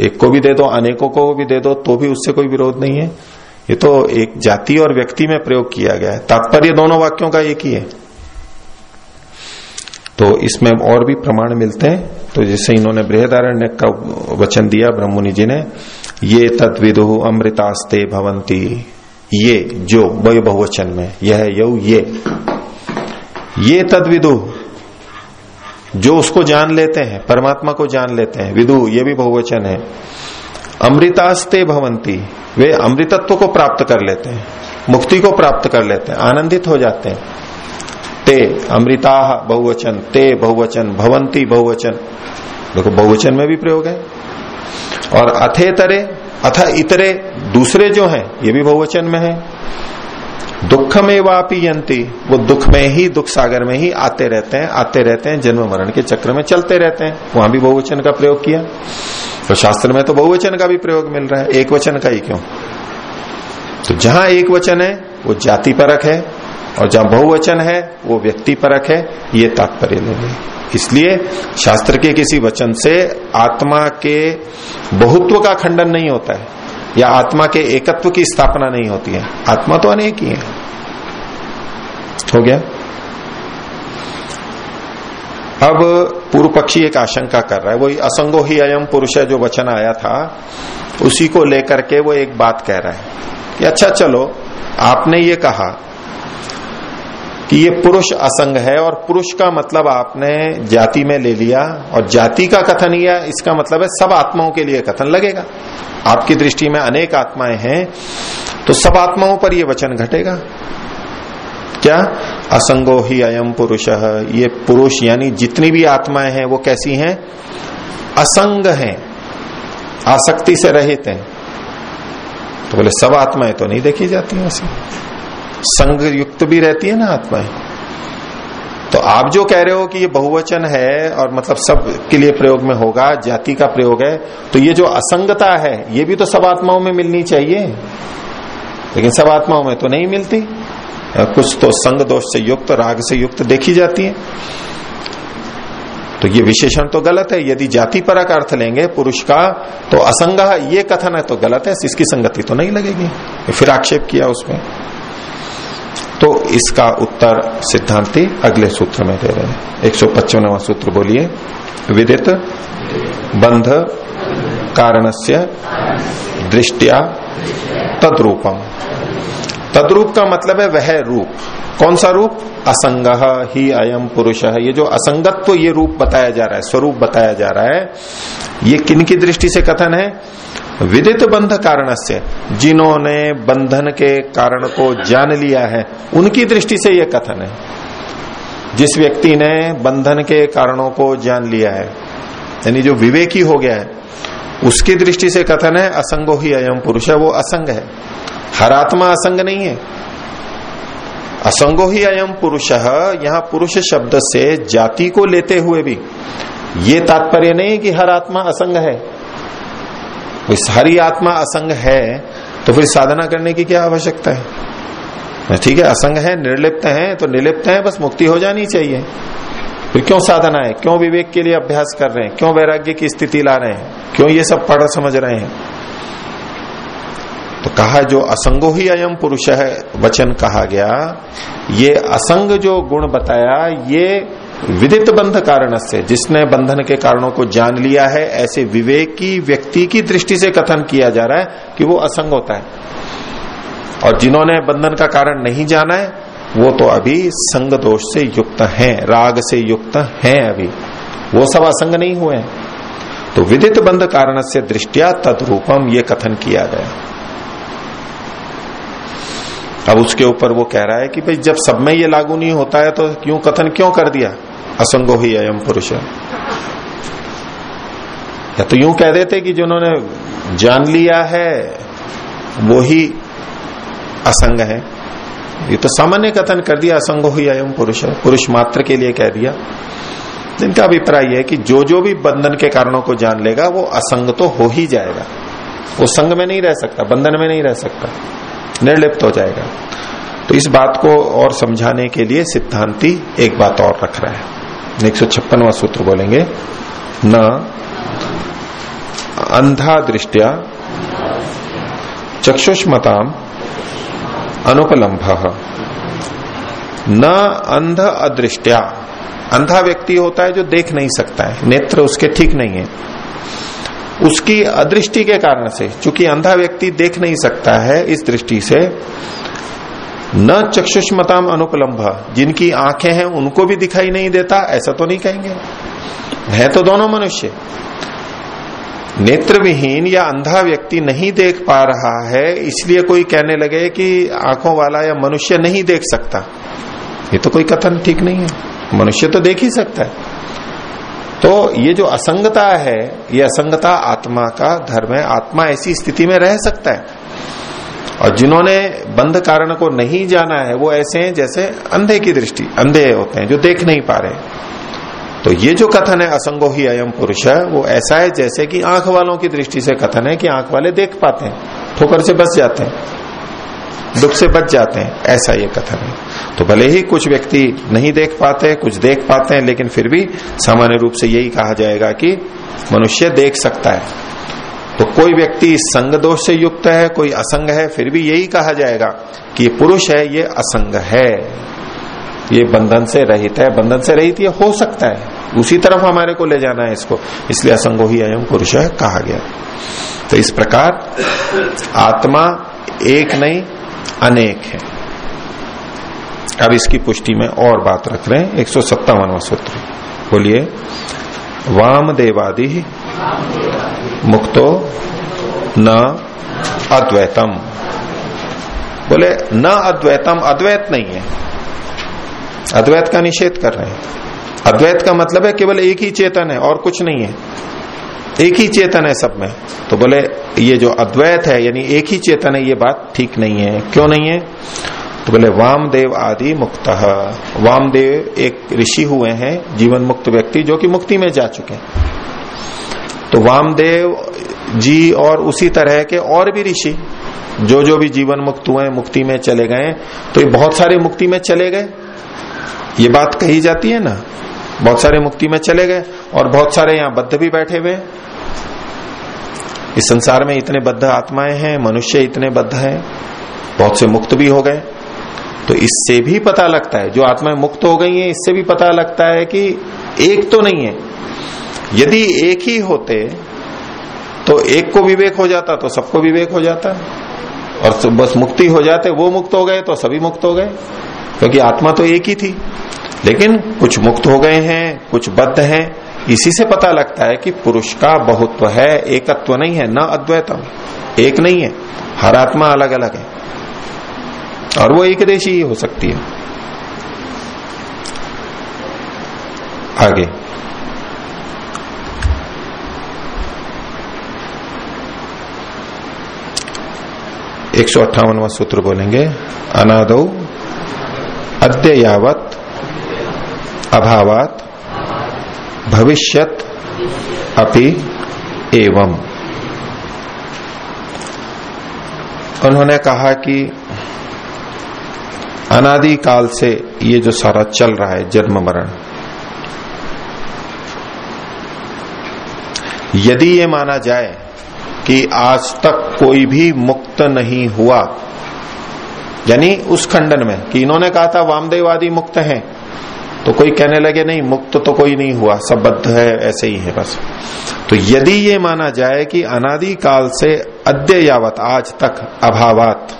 एक को भी दे दो, अनेकों को भी दे दो तो भी उससे कोई विरोध नहीं है। ये तो एक जाति और व्यक्ति में प्रयोग किया गया है। तात्पर्य दोनों वाक्यों का एक ही है। तो इसमें और भी प्रमाण मिलते हैं। तो जैसे इन्होंने बृहदारण्य का वचन दिया ब्रह्मनि जी ने, ये तत्विदु अमृतास्ते भवंती ये जो वह बहुवचन में, यह यऊ ये। ये तद्विदु, जो उसको जान लेते हैं, परमात्मा को जान लेते हैं, विदु, ये भी बहुवचन है। अमृतास्ते भवंती, वे अमृतत्व को प्राप्त कर लेते हैं, मुक्ति को प्राप्त कर लेते हैं, आनंदित हो जाते हैं। ते अमृता बहुवचन, ते बहुवचन, भवंती बहुवचन। देखो, बहुवचन में भी प्रयोग है। और अथेतरे, अथ इतरे, दूसरे जो हैं, ये भी बहुवचन में है। दुख में वापी यंती वो दुख में ही, दुख सागर में ही आते रहते हैं, आते रहते हैं, जन्म मरण के चक्र में चलते रहते हैं। वहाँ भी बहुवचन का प्रयोग किया। तो शास्त्र में तो बहुवचन का भी प्रयोग मिल रहा है। एक वचन का ही क्यों? तो जहाँ एक वचन है, वो जाति परक है, और जहाँ बहुवचन है, वो व्यक्ति परक है। ये तात्पर्य लेंगे इसलिए शास्त्र के किसी वचन से आत्मा के बहुत्व का खंडन नहीं होता है। या आत्मा के एकत्व की स्थापना नहीं होती है। आत्मा तो अनेक ही है। हो गया? अब पूर्व पक्षी एक आशंका कर रहा है। वही असंगो ही अयम पुरुष है, जो वचन आया था, उसी को लेकर के वो एक बात कह रहा है कि अच्छा चलो, आपने ये कहा कि ये पुरुष असंग है और पुरुष का मतलब आपने जाति में ले लिया और जाति का कथन या इसका मतलब है सब आत्माओं के लिए कथन लगेगा। आपकी दृष्टि में अनेक आत्माएँ हैं तो सब आत्माओं पर यह वचन घटेगा। क्या? असंगो ही अयम पुरुष। ये पुरुष यानी जितनी भी आत्माएँ हैं, वो कैसी हैं? असंग हैं। आसक्ति से रहित हैं। तो बोले, सब आत्माएँ तो नहीं देखी जाती ऐसी संग युक्त भी रहती है ना आत्माएँ तो आप जो कह रहे हो कि ये बहुवचन है और मतलब सब के लिए प्रयोग में होगा, जाति का प्रयोग है तो ये जो असंगता है, ये भी तो सब आत्माओं में मिलनी चाहिए। लेकिन सब आत्माओं में तो नहीं मिलती। कुछ तो संग दोष से युक्त, राग से युक्त देखी जाती है। तो ये विशेषण तो गलत है। यदि जाति पर अर्थ लेंगे, पुरुष का तो असंग ये कथन है तो गलत है, इसकी संगति तो नहीं लगेगी। फिर आक्षेप किया उसमें। तो इसका उत्तर सिद्धांति अगले सूत्र में दे रहे हैं। एक सौ सूत्र बोलिए, विदित बंध कारणस्य दृष्टिया तद्रूपम। तद्रूप का मतलब है वह रूप। कौन सा रूप? असंग ही अयम पुरुष। है ये जो असंगत्व ये रूप बताया जा रहा है, स्वरूप बताया जा रहा है, ये किन की दृष्टि से कथन है? विदित बंध कारण से जिन्होंने बंधन के कारण को जान लिया है, उनकी दृष्टि से यह कथन है। जिस व्यक्ति ने बंधन के कारणों को जान लिया है, यानी जो विवेकी हो गया है, उसकी दृष्टि से कथन है, असंगो ही अयम पुरुष है, वो असंग है। हर आत्मा असंग नहीं है। असंगो ही अयम पुरुष यहाँ पुरुष शब्द से जाति को लेते हुए भी। ये तात्पर्य नहीं कि हर आत्मा असंग है। सारी आत्मा असंग है तो फिर साधना करने की क्या आवश्यकता है? ठीक है, असंग है, निर्लिप्त है तो निर्लिप्त है, बस मुक्ति हो जानी चाहिए। फिर क्यों साधना है? क्यों विवेक के लिए अभ्यास कर रहे हैं? क्यों वैराग्य की स्थिति ला रहे हैं? क्यों ये सब पढ़ समझ रहे हैं? तो कहा जो असंगो ही अयम पुरुष है, वचन कहा गया, ये असंग जो गुण बताया, ये विदित बंध कारण से जिसने बंधन के कारणों को जान लिया है, ऐसे विवेकी व्यक्ति की दृष्टि से कथन किया जा रहा है कि वो असंग होता है। और जिन्होंने बंधन का कारण नहीं जाना है, वो तो अभी संग दोष से युक्त हैं, राग से युक्त हैं अभी। वो सब असंग नहीं हुए हैं। तो विदित बंध कारण से दृष्टिया तदरूपम ये कथन किया गया। अब उसके ऊपर वो कह रहा है कि भाई जब सब में ये लागू नहीं होता है तो क्यों कथन क्यों कर दिया? असंगो ही अयम पुरुष। या तो यूँ कह देते कि जिन्होंने जान लिया है, वो ही असंग है। ये तो सामान्य कथन कर दिया, असंगो ही अयम पुरुष। है पुरुष मात्र के लिए कह दिया। जिनका अभिप्राय है कि जो जो भी बंधन के कारणों को जान लेगा, वो असंग तो हो ही जाएगा। वो संग में नहीं रह सकता, बंधन में नहीं रह सकता। निर्लिप्त हो जाएगा। तो इस बात को और समझाने के लिए सिद्धांति एक बात और रख रहा है। एक सौ छप्पनवा सूत्र बोलेंगे, न अंधा दृष्टिया चक्षुष्मताम अनुपलम्भ। न अंध अदृष्टिया, अंधा व्यक्ति होता है जो देख नहीं सकता है, नेत्र उसके ठीक नहीं है। उसकी अदृष्टि के कारण से, चूँकि अंधा व्यक्ति देख नहीं सकता है, इस दृष्टि से न चक्षुष्मताम अनुपलम्भ। जिनकी आँखें हैं, उनको भी दिखाई नहीं देता, ऐसा तो नहीं कहेंगे। है तो दोनों मनुष्य। नेत्र विहीन या अंधा व्यक्ति नहीं देख पा रहा है, इसलिए कोई कहने लगे कि आँखों वाला या मनुष्य नहीं देख सकता। ये तो कोई कथन ठीक नहीं है। मनुष्य तो देख ही सकता है। तो ये जो असंगता है, ये असंगता आत्मा का धर्म है। आत्मा ऐसी स्थिति में रह सकता है। और जिन्होंने बंध कारण को नहीं जाना है, वो ऐसे हैं जैसे अंधे की दृष्टि, अंधे होते हैं, जो देख नहीं पा रहे। तो ये जो कथन है, असंगो ही अयम पुरुष है, वो ऐसा है जैसे कि आँख वालों की दृष्टि से कथन है कि आँख वाले देख पाते हैं, ठोकर से बच जाते हैं, दुख से बच जाते हैं, ऐसा ये कथन है। तो भले ही कुछ व्यक्ति नहीं देख पाते, कुछ देख पाते हैं, लेकिन फिर भी सामान्य रूप से यही कहा जाएगा कि मनुष्य देख सकता है। तो कोई व्यक्ति संग दोष से युक्त है, कोई असंग है, फिर भी यही कहा जाएगा कि ये पुरुष है, ये असंग है। ये बंधन से रहित है, बंधन से रहित ये हो सकता है। उसी तरफ़ हमारे को ले जाना है इसको। इसलिए असंगो ही अयम पुरुष है कहा गया। तो इस प्रकार आत्मा एक नहीं, अनेक है। अब इसकी पुष्टि में और बात रख रहे हैं। एक सौ सत्तावनवा सूत्र। बोलिए वाम देवादि मुक्तो न अद्वैतम। बोले, न अद्वैतम अद्वैत नहीं है। अद्वैत का निषेध कर रहे हैं। अद्वैत का मतलब है केवल एक ही चेतन है, और कुछ नहीं है। एक ही चेतन है सब में। तो बोले, ये जो अद्वैत है, यानी एक ही चेतन है, ये बात ठीक नहीं है। क्यों नहीं है? तो बोले, वामदेव आदि मुक्त वामदेव एक ऋषि हुए हैं, जीवन मुक्त व्यक्ति, जो कि मुक्ति में जा चुके तो वामदेव जी और उसी तरह के और भी ऋषि जो जो भी जीवन मुक्त हुए, मुक्ति में चले गए तो ये बहुत सारे मुक्ति में चले गए। ये बात कही जाती है ना, बहुत सारे मुक्ति में चले गए और बहुत सारे यहाँ बद्ध भी बैठे हुए। इस संसार में इतने बद्ध आत्माएँ हैं, मनुष्य इतने बद्ध हैं, बहुत से मुक्त भी हो गए। तो इससे भी पता लगता है, जो आत्माएँ मुक्त हो गई हैं, इससे भी पता लगता है कि एक तो नहीं है। यदि एक ही होते तो एक को विवेक हो जाता तो सबको विवेक हो जाता। और बस मुक्ति हो जाते, वो मुक्त हो गए तो सभी मुक्त हो गए। क्योंकि आत्मा तो एक ही थी। लेकिन कुछ मुक्त हो गए हैं, कुछ बद्ध हैं, इसी से पता लगता है कि पुरुष का बहुत्व है, एकत्व नहीं है, न अद्वैतम। एक नहीं है। हर आत्मा अलग अलग है। और वो एक देशी ही हो सकती है। आगे। एक सौ अट्ठावनवा सूत्र बोलेंगे, अनाद अद्य यावत अभावात, भविष्यत, अपि एवं उन्होंने कहा कि अनादि काल से ये जो सारा चल रहा है, जन्म मरण। यदि ये माना जाए कि आज तक कोई भी मुक्त नहीं हुआ, यानी उस खंडन में कि इन्होंने कहा था वामदेव मुक्त हैं तो कोई कहने लगे, नहीं, मुक्त तो कोई नहीं हुआ, सब बद्ध है, ऐसे ही है बस। तो यदि ये माना जाए कि अनादि काल से अद्य यावत आज तक अभावात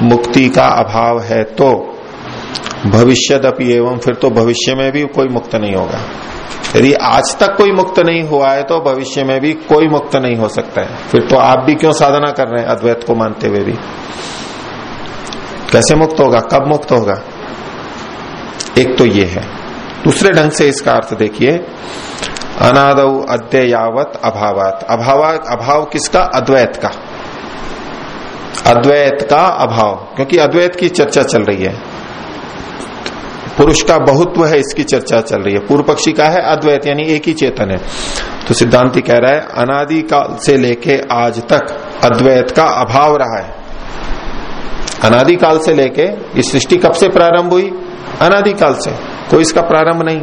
मुक्ति का अभाव है तो भविष्य एवं फिर तो भविष्य में भी कोई मुक्त नहीं होगा। यदि आज तक कोई मुक्त नहीं हुआ है तो भविष्य में भी कोई मुक्त नहीं हो सकता है। फिर तो आप भी क्यों साधना कर रहे हैं अद्वैत को मानते हुए भी? कैसे मुक्त होगा? कब मुक्त होगा? एक तो ये है। दूसरे ढंग से इसका अर्थ देखिए। अनाद अद्ययावत अभावात। अभाव अभाव किसका? अद्वैत का। अद्वैत का अभाव, क्योंकि अद्वैत की चर्चा चल रही है। पुरुष का बहुत्व है, इसकी चर्चा चल रही है। पूर्व पक्षी का है अद्वैत, यानी एक ही चेतन है। तो सिद्धांति कह रहा है, अनादि काल से लेके आज तक अद्वैत का अभाव रहा है। अनादि काल से लेके इस सृष्टि कब से प्रारंभ हुई? अनादि काल से, कोई इसका प्रारंभ नहीं।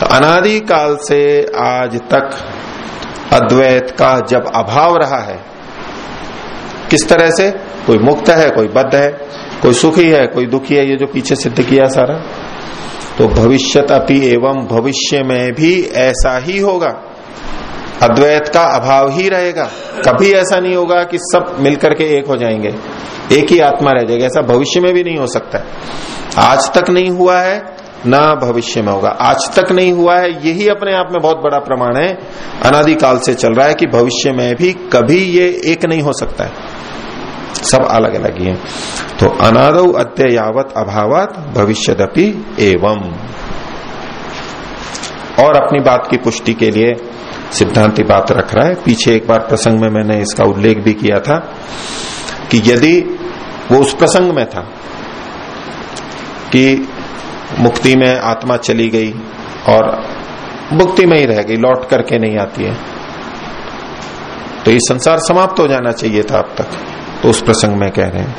तो अनादि काल से आज तक अद्वैत का जब अभाव रहा है किस तरह से? कोई मुक्त है, कोई बद्ध है, कोई सुखी है, कोई दुखी है, ये जो पीछे सिद्ध किया सारा। तो भविष्यत अपि एवं भविष्य में भी ऐसा ही होगा। अद्वैत का अभाव ही रहेगा। कभी ऐसा नहीं होगा कि सब मिलकर के एक हो जाएँगे। एक ही आत्मा रह जाएगा। ऐसा भविष्य में भी नहीं हो सकता। आज तक नहीं हुआ है ना भविष्य में होगा। आज तक नहीं हुआ है, यही अपने आप में बहुत बड़ा प्रमाण है। अनादिकाल से चल रहा है कि भविष्य में भी कभी ये एक नहीं हो सकता है। सब अलग अलग ही है। तो अनाद अद्ययावत अभावत भविष्यदपि एवं और अपनी बात की पुष्टि के लिए सिद्धांति बात रख रहा है। पीछे एक बार प्रसंग में मैंने इसका उल्लेख भी किया था कि यदि वो उस प्रसंग में था कि मुक्ति में आत्मा चली गई और मुक्ति में ही रह गई, लौट करके नहीं आती है। तो ये संसार समाप्त हो जाना चाहिए था अब तक तो उस प्रसंग में कह रहे हैं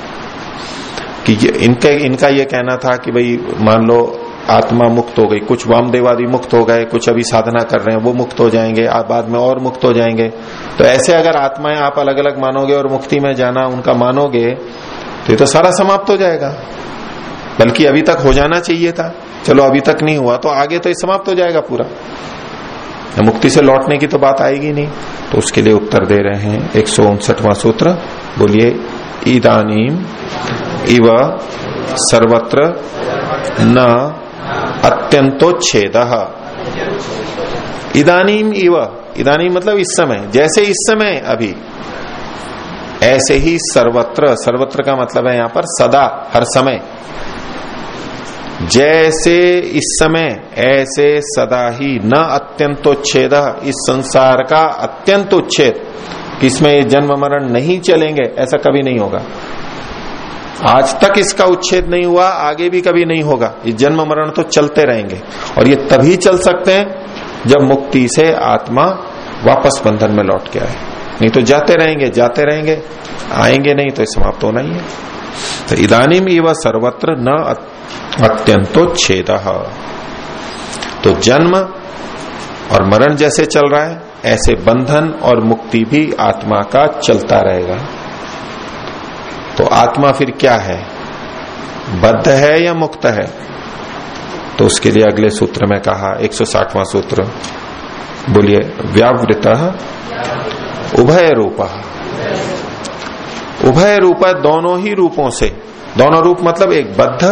कि ये इनका इनका ये कहना था कि भाई, मान लो आत्मा मुक्त हो गई, कुछ वामदेवादी मुक्त हो गए, कुछ अभी साधना कर रहे हैं, वो मुक्त हो जाएँगे बाद में और मुक्त हो जाएँगे। तो ऐसे अगर आत्माएँ आप अलग अलग मानोगे और मुक्ति में जाना उनका मानोगे तो ये तो सारा समाप्त हो जाएगा। बल्कि अभी तक हो जाना चाहिए था। चलो अभी तक नहीं हुआ तो आगे तो समाप्त हो जाएगा पूरा। मुक्ति से लौटने की तो बात आएगी नहीं। तो उसके लिए उत्तर दे रहे हैं एक सूत्र। बोलिए ईदानीम इव सर्वत्र न अत्यंतोच्छेद इदानीम इव, इदानी मतलब इस समय, जैसे इस समय अभी। ऐसे ही सर्वत्र सर्वत्र का मतलब है यहाँ पर सदा, हर समय। जैसे इस समय, ऐसे सदा ही न अत्यंतोच्छेद इस संसार का अत्यंत उच्छेद इसमें जन्म मरण नहीं चलेंगे, ऐसा कभी नहीं होगा। आज तक इसका उच्छेद नहीं हुआ, आगे भी कभी नहीं होगा। ये जन्म मरण तो चलते रहेंगे। और ये तभी चल सकते हैं जब मुक्ति से आत्मा वापस बंधन में लौट के आए। नहीं तो जाते रहेंगे जाते रहेंगे, आएँगे नहीं तो समाप्त होना ही है। तो इदानीम इव सर्वत्र न अत्यंतो छेद तो जन्म और मरण जैसे चल रहा है, ऐसे बंधन और मुक्ति भी आत्मा का चलता रहेगा। तो आत्मा फिर क्या है? बद्ध है या मुक्त है? तो उसके लिए अगले सूत्र में कहा 160वां सूत्र। बोलिए, व्यावृत उभय रूप। उभय रूप दोनों ही रूपों से। दोनों रूप मतलब एक बद्ध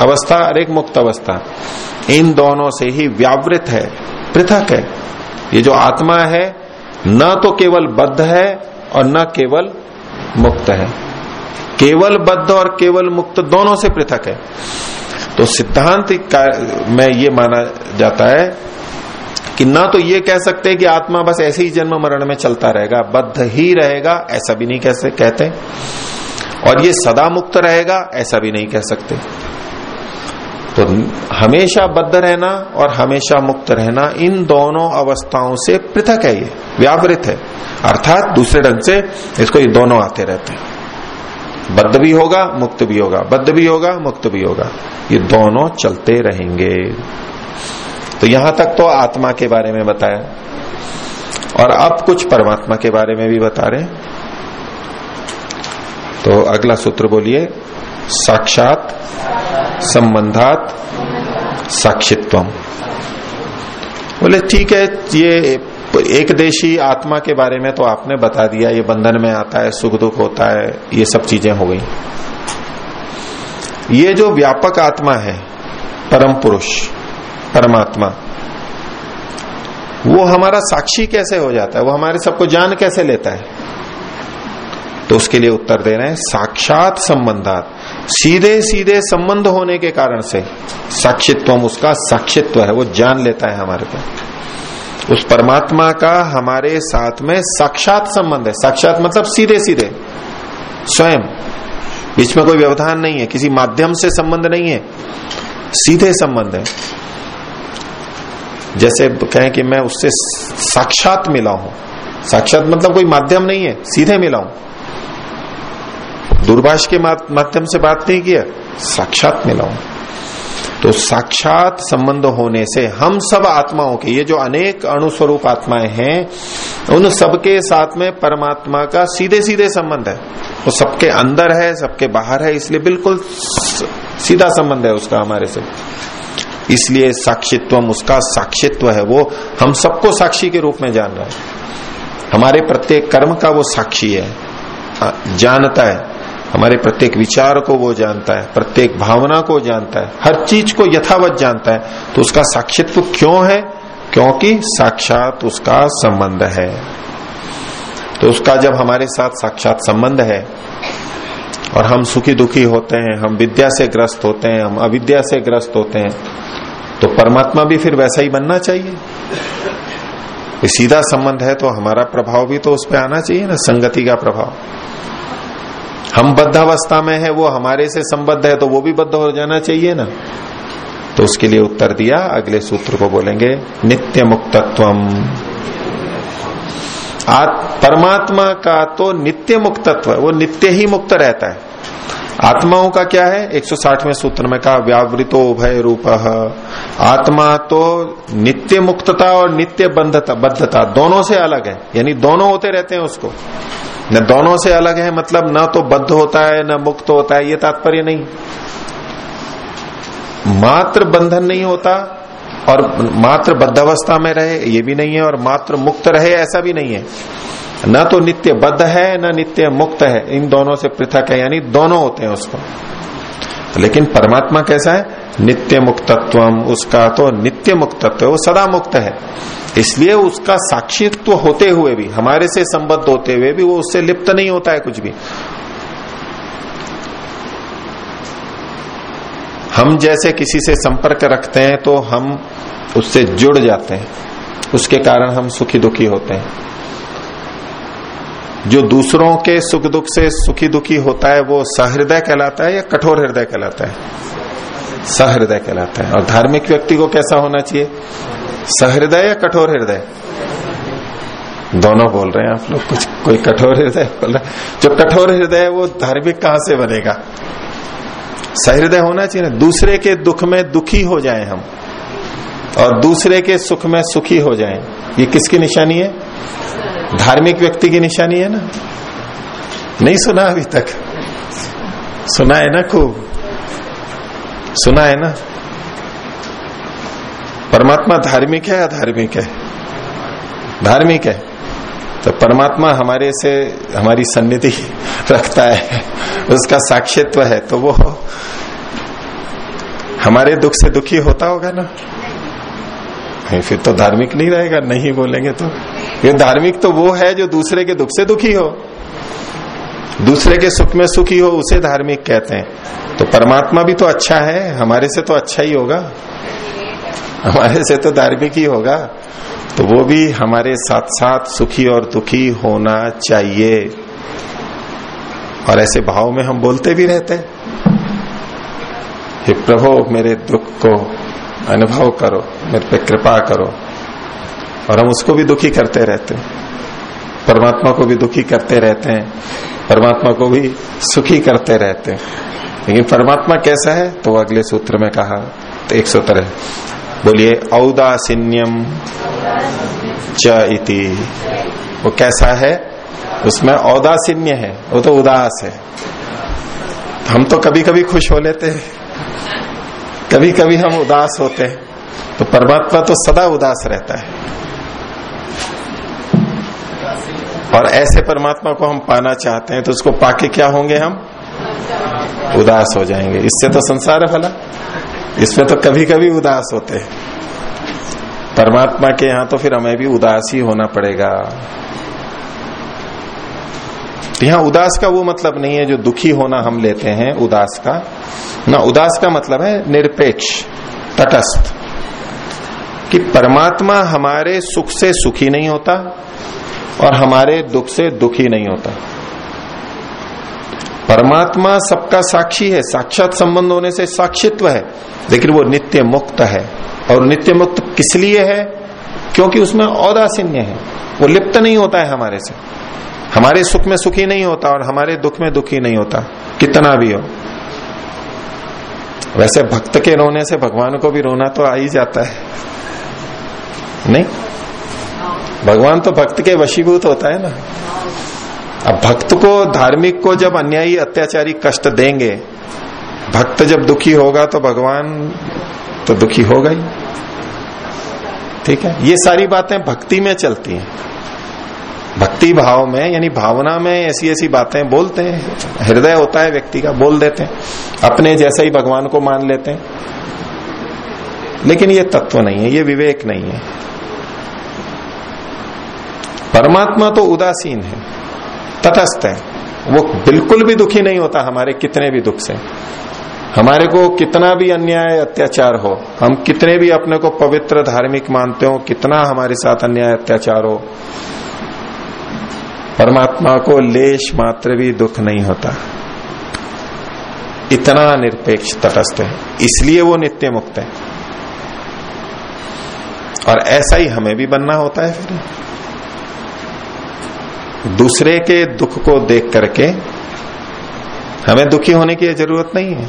अवस्था और एक मुक्त अवस्था। इन दोनों से ही व्यावृत है, पृथक है। ये जो आत्मा है, न तो केवल बद्ध है और न केवल मुक्त है। केवल बद्ध और केवल मुक्त दोनों से पृथक है। तो सिद्धांत में ये माना जाता है कि ना तो ये कह सकते कि आत्मा बस ऐसे ही जन्म मरण में चलता रहेगा, बद्ध ही रहेगा, ऐसा भी नहीं कैसे कहते। और ये सदा मुक्त रहेगा, ऐसा भी नहीं कह सकते। तो हमेशा बद्ध रहना और हमेशा मुक्त रहना, इन दोनों अवस्थाओं से पृथक है ये, व्यावृत है। अर्थात दूसरे ढंग से इसको ये दोनों आते रहते हैं। बद्ध भी होगा, मुक्त भी होगा, बद्ध भी होगा, मुक्त भी होगा। ये दोनों चलते रहेंगे। तो यहाँ तक तो आत्मा के बारे में बताया। और अब कुछ परमात्मा के बारे में भी बता रहे तो अगला सूत्र बोलिए साक्षात, संबंधात साक्षित्व बोले, ठीक है, ये एक देशी आत्मा के बारे में तो आपने बता दिया, ये बंधन में आता है, सुख दुख होता है, ये सब चीज़ें हो गई। ये जो व्यापक आत्मा है, परम पुरुष, परमात्मा, वो हमारा साक्षी कैसे हो जाता है? वो हमारे सबको जान कैसे लेता है? तो उसके लिए उत्तर दे रहे हैं, साक्षात संबंधात सीधे सीधे संबंध होने के कारण से साक्षित्व उसका साक्षित्व है, वो जान लेता है हमारे को उस परमात्मा का हमारे साथ में साक्षात संबंध है। साक्षात मतलब सीधे सीधे, स्वयं। बीच में कोई व्यवधान नहीं है, किसी माध्यम से संबंध नहीं है। सीधे संबंध है। जैसे कहें कि मैं उससे साक्षात मिला हूँ। साक्षात मतलब कोई माध्यम नहीं है, सीधे मिला हूँ। दूरभाष के माध्यम से बात नहीं किया, साक्षात मिला हूँ। तो साक्षात संबंध होने से हम सब आत्माओं के, ये जो अनेक अणुस्वरूप आत्माएँ हैं, उन सबके साथ में परमात्मा का सीधे सीधे संबंध है। वो सबके अंदर है, सबके बाहर है, इसलिए बिल्कुल सीधा संबंध है उसका हमारे से। इसलिए साक्षित्व उसका साक्षित्व है, वो हम सबको साक्षी के रूप में जान रहा है। हमारे प्रत्येक कर्म का वो साक्षी है जानता है। हमारे प्रत्येक विचार को वो जानता है, प्रत्येक भावना को जानता है, हर चीज़ को यथावत जानता है। तो उसका साक्षित्व क्यों है? क्योंकि साक्षात उसका संबंध है। तो उसका जब हमारे साथ साक्षात संबंध है, और हम सुखी दुखी होते हैं, हम विद्या से ग्रस्त होते हैं, हम अविद्या से ग्रस्त होते हैं तो परमात्मा भी फिर वैसा ही बनना चाहिए। सीधा संबंध है तो हमारा प्रभाव भी तो उस पर आना चाहिए ना, संगति का प्रभाव। हम बद्ध अवस्था में है, वो हमारे से संबद्ध है तो वो भी बद्ध हो जाना चाहिए ना? तो उसके लिए उत्तर दिया, अगले सूत्र को बोलेंगे नित्य मुक्तत्व परमात्मा का तो नित्य मुक्तत्व वो नित्य ही मुक्त रहता है। आत्माओं का क्या है? 160वें सूत्र में कहा, व्यावृतो उभय रूप। आत्मा तो नित्य मुक्तता और नित्य बंधता बद्धता, दोनों से अलग है। यानी दोनों होते रहते हैं उसको। न दोनों से अलग है मतलब न तो बद्ध होता है, न मुक्त होता है, ये तात्पर्य नहीं। मात्र बंधन नहीं होता और मात्र बद्धावस्था में रहे, ये भी नहीं है, और मात्र मुक्त रहे, ऐसा भी नहीं है। न तो नित्य बद्ध है, न नित्य मुक्त है। इन दोनों से पृथक है, यानी दोनों होते हैं उसको। लेकिन परमात्मा कैसा है? नित्य मुक्तत्व उसका तो नित्य मुक्तत्व वो सदा मुक्त है। इसलिए उसका साक्षित्व होते हुए भी, हमारे से संबद्ध होते हुए भी, वो उससे लिप्त नहीं होता है कुछ भी। हम जैसे किसी से संपर्क रखते हैं तो हम उससे जुड़ जाते हैं। उसके कारण हम सुखी दुखी होते हैं। जो दूसरों के सुख दुख से सुखी दुखी होता है, वो सहृदय कहलाता है या कठोर हृदय कहलाता है? सहृदय कहलाता है। और धार्मिक व्यक्ति को कैसा होना चाहिए? सहृदय या कठोर हृदय? दोनों बोल रहे हैं आप लोग, कुछ कोई कठोर हृदय बोल रहे जो कठोर हृदय है, वो धार्मिक कहाँ से बनेगा? सहृदय होना चाहिए ना। दूसरे के दुख में दुखी हो जाए हम, और दूसरे के सुख में सुखी हो जाए। ये किसकी निशानी है? धार्मिक व्यक्ति की निशानी है ना? नहीं सुना अभी तक। सुना है ना खूब? सुना है ना? परमात्मा धार्मिक है, अधार्मिक है? धार्मिक है? तो परमात्मा हमारे से हमारी सन्निधि रखता है, उसका साक्षित्व है तो वो हमारे दुख से दुखी होता होगा ना? नहीं, फिर तो धार्मिक नहीं रहेगा, नहीं बोलेंगे तो। ये धार्मिक तो वो है जो दूसरे के दुख से दुखी हो। दूसरे के सुख में सुखी हो, उसे धार्मिक कहते हैं। तो परमात्मा भी तो अच्छा है, हमारे से तो अच्छा ही होगा। हमारे से तो धार्मिक ही होगा। तो वो भी हमारे साथ साथ सुखी और दुखी होना चाहिए। और ऐसे भाव में हम बोलते भी रहते हे प्रभु, मेरे दुख को अनुभव करो, मेरे पे कृपा करो। और हम उसको भी दुखी करते रहते हैं। परमात्मा को भी दुखी करते रहते हैं। परमात्मा को भी सुखी करते रहते हैं। लेकिन परमात्मा कैसा है? तो अगले सूत्र में कहा तो एक सूत्र है। बोलिए औदासीन्यम च इति। वो कैसा है? उसमें औदासीन्य है। वो तो उदास है। हम तो कभी कभी खुश हो लेते हैं। कभी कभी हम उदास होते हैं। तो परमात्मा तो सदा उदास रहता है। और ऐसे परमात्मा को हम पाना चाहते हैं तो उसको पाके क्या होंगे हम? उदास हो जाएँगे। इससे तो संसार है भला। इसमें तो कभी कभी उदास होते हैं। परमात्मा के यहाँ तो फिर हमें भी उदास ही होना पड़ेगा। तो यहाँ उदास का वो मतलब नहीं है जो दुखी होना हम लेते हैं, उदास का। ना, उदास का मतलब है निरपेक्ष, तटस्थ। कि परमात्मा हमारे सुख से सुखी नहीं होता और हमारे दुख से दुखी नहीं होता। परमात्मा सबका साक्षी है, साक्षात संबंध होने से साक्षित्व है, लेकिन वो नित्य मुक्त है। और नित्य मुक्त किस लिए है? क्योंकि उसमें औदासीन्य है। वो लिप्त नहीं होता है हमारे से। हमारे सुख में सुखी नहीं होता और हमारे दुख में दुखी नहीं होता, कितना भी हो। वैसे भक्त के रोने से भगवान को भी रोना तो आ ही जाता है। नहीं? भगवान तो भक्त के वशीभूत होता है ना। अब भक्त को, धार्मिक को जब अन्यायी, अत्याचारी कष्ट देंगे, भक्त जब दुखी होगा तो भगवान तो दुखी होगा ही। ठीक है? ये सारी बातें भक्ति में चलती हैं। भक्ति भाव में, यानी भावना में ऐसी ऐसी बातें बोलते हैं। हृदय होता है व्यक्ति का, बोल देते हैं। अपने जैसा ही भगवान को मान लेते हैं। लेकिन ये तत्व नहीं है, ये विवेक नहीं है। परमात्मा तो उदासीन है, तटस्थ है। वो बिल्कुल भी दुखी नहीं होता हमारे कितने भी दुख से। हमारे को कितना भी अन्याय, अत्याचार हो, हम कितने भी अपने को पवित्र धार्मिक मानते हो, कितना हमारे साथ अन्याय, अत्याचार हो। परमात्मा को लेश मात्र भी दुख नहीं होता। इतना निरपेक्ष तटस्थ है। इसलिए वो नित्य मुक्त है। और ऐसा ही हमें भी बनना होता है फिर। दूसरे के दुख को देख करके हमें दुखी होने की ज़रूरत नहीं है।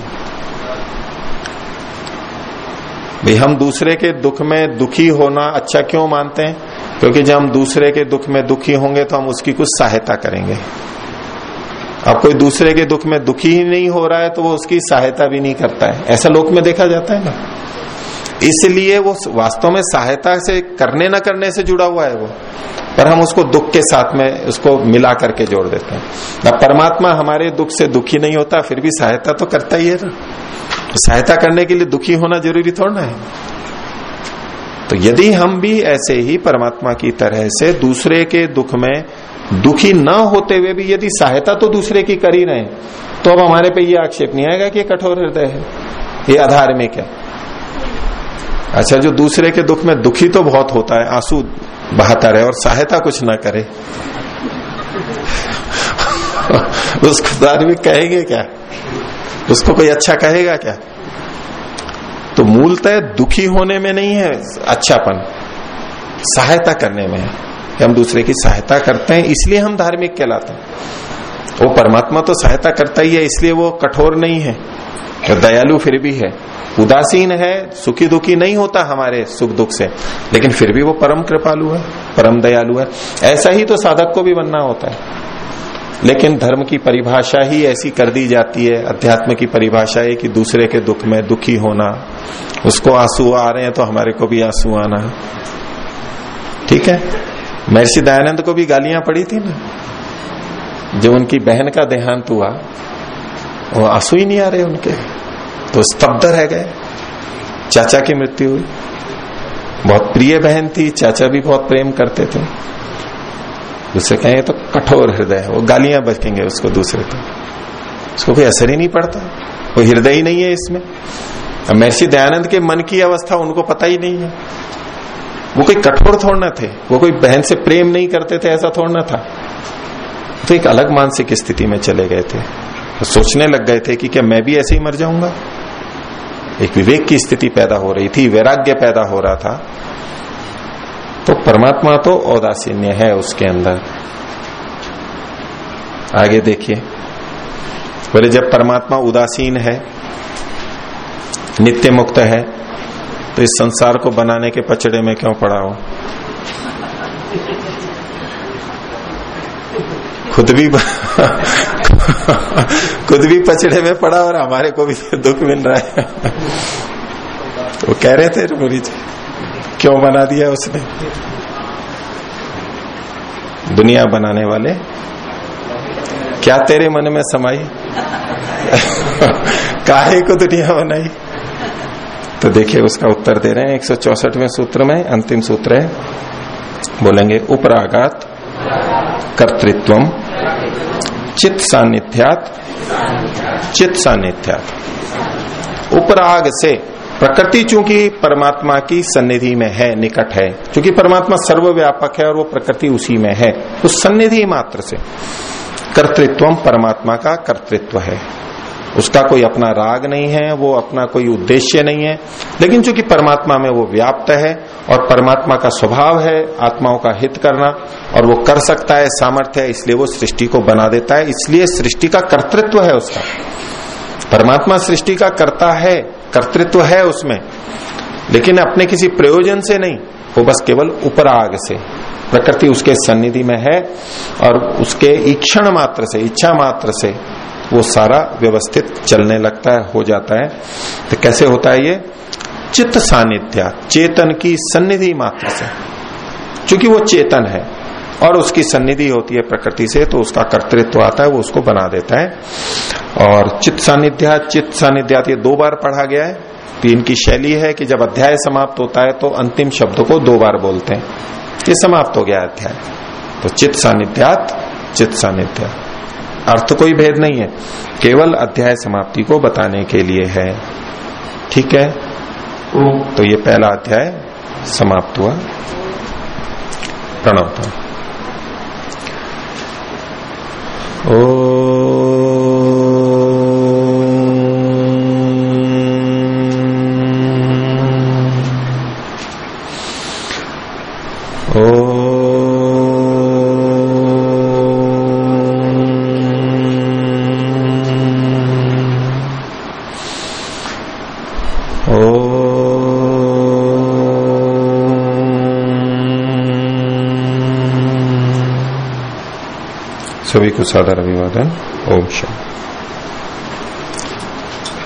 भाई, हम दूसरे के दुख में दुखी होना अच्छा क्यों मानते हैं? क्योंकि जब हम दूसरे के दुख में दुखी होंगे तो हम उसकी कुछ सहायता करेंगे। अब कोई दूसरे के दुख में दुखी ही नहीं हो रहा है तो वो उसकी सहायता भी नहीं करता है। ऐसा लोक में देखा जाता है ना? इसलिए वो वास्तव में सहायता से करने ना करने से जुड़ा हुआ है वो। पर हम उसको दुख के साथ में उसको मिला करके जोड़ देते हैं। ना परमात्मा हमारे दुख से दुखी नहीं होता, फिर भी सहायता तो करता ही है ना। सहायता करने के लिए दुखी होना ज़रूरी थोड़ा है। तो यदि हम भी ऐसे ही परमात्मा की तरह से दूसरे के दुख में दुखी न होते हुए भी यदि सहायता तो दूसरे की कर ही रहे तो अब हमारे पे ये आक्षेप नहीं आएगा कि कठोर हृदय है। ये अधार्मिक है अच्छा जो दूसरे के दुख में दुखी तो बहुत होता है, आँसू बहाता रहे और सहायता कुछ ना करे। उसको धार्मिक कहेंगे क्या? उसको कोई अच्छा कहेगा क्या? तो मूलतः दुखी होने में नहीं है, अच्छापन। सहायता करने में है। कि हम दूसरे की सहायता करते हैं, इसलिए हम धार्मिक कहलाते हैं। वो परमात्मा तो सहायता करता ही है, इसलिए वो कठोर नहीं है। तो दयालु फिर भी है। उदासीन है सुखी दुखी नहीं होता हमारे सुख दुख से। लेकिन फिर भी वो परम कृपालु है, परम दयालु है। ऐसा ही तो साधक को भी बनना होता है। लेकिन धर्म की परिभाषा ही ऐसी कर दी जाती है, अध्यात्म की परिभाषा है कि दूसरे के दुख में दुखी होना। उसको आँसू आ रहे हैं तो हमारे को भी आँसू आना। ठीक है? महर्षि दयानंद को भी गालियाँ पड़ी थी ना? जब उनकी बहन का देहांत हुआ, वो आँसू ही नहीं आ रहे उनके। तो स्तब्ध रह गए। चाचा की मृत्यु हुई। बहुत प्रिय बहन थी, चाचा भी बहुत प्रेम करते थे। दूसरे कहेंगे तो कठोर हृदय है, वो गालियाँ बचेंगे उसको दूसरे को उसको कोई असर ही नहीं पड़ता, कोई हृदय ही नहीं है इसमें। महर्षि दयानंद के मन की अवस्था उनको पता ही नहीं है। वो कोई कठोर थोड़ थोड़ना थे, वो कोई बहन से प्रेम नहीं करते थे, ऐसा थोड़ थोड़ना था। तो एक अलग मानसिक स्थिति में चले गए थे। तो सोचने लग गए थे कि क्या मैं भी ऐसे ही मर जाऊँगा? एक विवेक की स्थिति पैदा हो रही थी, वैराग्य पैदा हो रहा था। तो परमात्मा तो औदासीन्य है उसके अंदर। आगे देखिए। बोले, जब परमात्मा उदासीन है, नित्य मुक्त है तो इस संसार को बनाने के पचड़े में क्यों पड़ा हो? खुद भी खुद भी पचड़े में पड़ा और हमारे को भी दुख मिल रहा है। वो कह रहे थे मुरी जी क्यों बना दिया उसने? दुनिया बनाने वाले? क्या तेरे मन में समाई? काहे को दुनिया बनाई? तो देखिए, उसका उत्तर दे रहे हैं, एक सौ सूत्र में, अंतिम सूत्र है। बोलेंगे, उपरागात कर्तृत्व चित सानिध्यात चित सानिध्यात उपराग से प्रकृति चूँकि परमात्मा की सन्निधि में है, निकट है क्योंकि परमात्मा सर्वव्यापक है और वो प्रकृति उसी में है, उस सन्निधि मात्र से कर्तृत्व परमात्मा का कर्तृत्व है। उसका कोई अपना राग नहीं है, वो अपना कोई उद्देश्य नहीं है, लेकिन चूँकि परमात्मा में वो व्याप्त है और परमात्मा का स्वभाव है, आत्माओं का हित करना, और वो कर सकता है, सामर्थ्य है, इसलिए वो सृष्टि को बना देता है, इसलिए सृष्टि का कर्तृत्व है उसका। परमात्मा सृष्टि का करता है कर्तृत्व है उसमें। लेकिन अपने किसी प्रयोजन से नहीं, वो बस केवल उपराग से। प्रकृति उसके सन्निधि में है और उसके ईक्षण मात्र से, इच्छा मात्र से वो सारा व्यवस्थित चलने लगता है, हो जाता है। तो कैसे होता है ये? चित्त सानिध्या चेतन की सन्निधि मात्र से। क्योंकि वो चेतन है और उसकी सन्निधि होती है प्रकृति से तो उसका कर्तृत्व आता है, वो उसको बना देता है। और चित्त सानिध्या चित्त सानिध्या ये दो बार पढ़ा गया है तो इनकी शैली है कि जब अध्याय समाप्त होता है तो अंतिम शब्द को दो बार बोलते हैं। ये समाप्त हो गया अध्याय। तो चित्त सानिध्यात चित्त सानिध्या अर्थ कोई भेद नहीं है, केवल अध्याय समाप्ति को बताने के लिए है। ठीक है? तो ये पहला अध्याय समाप्त हुआ। प्रणव ओ सादर अभिवादन ओम शांति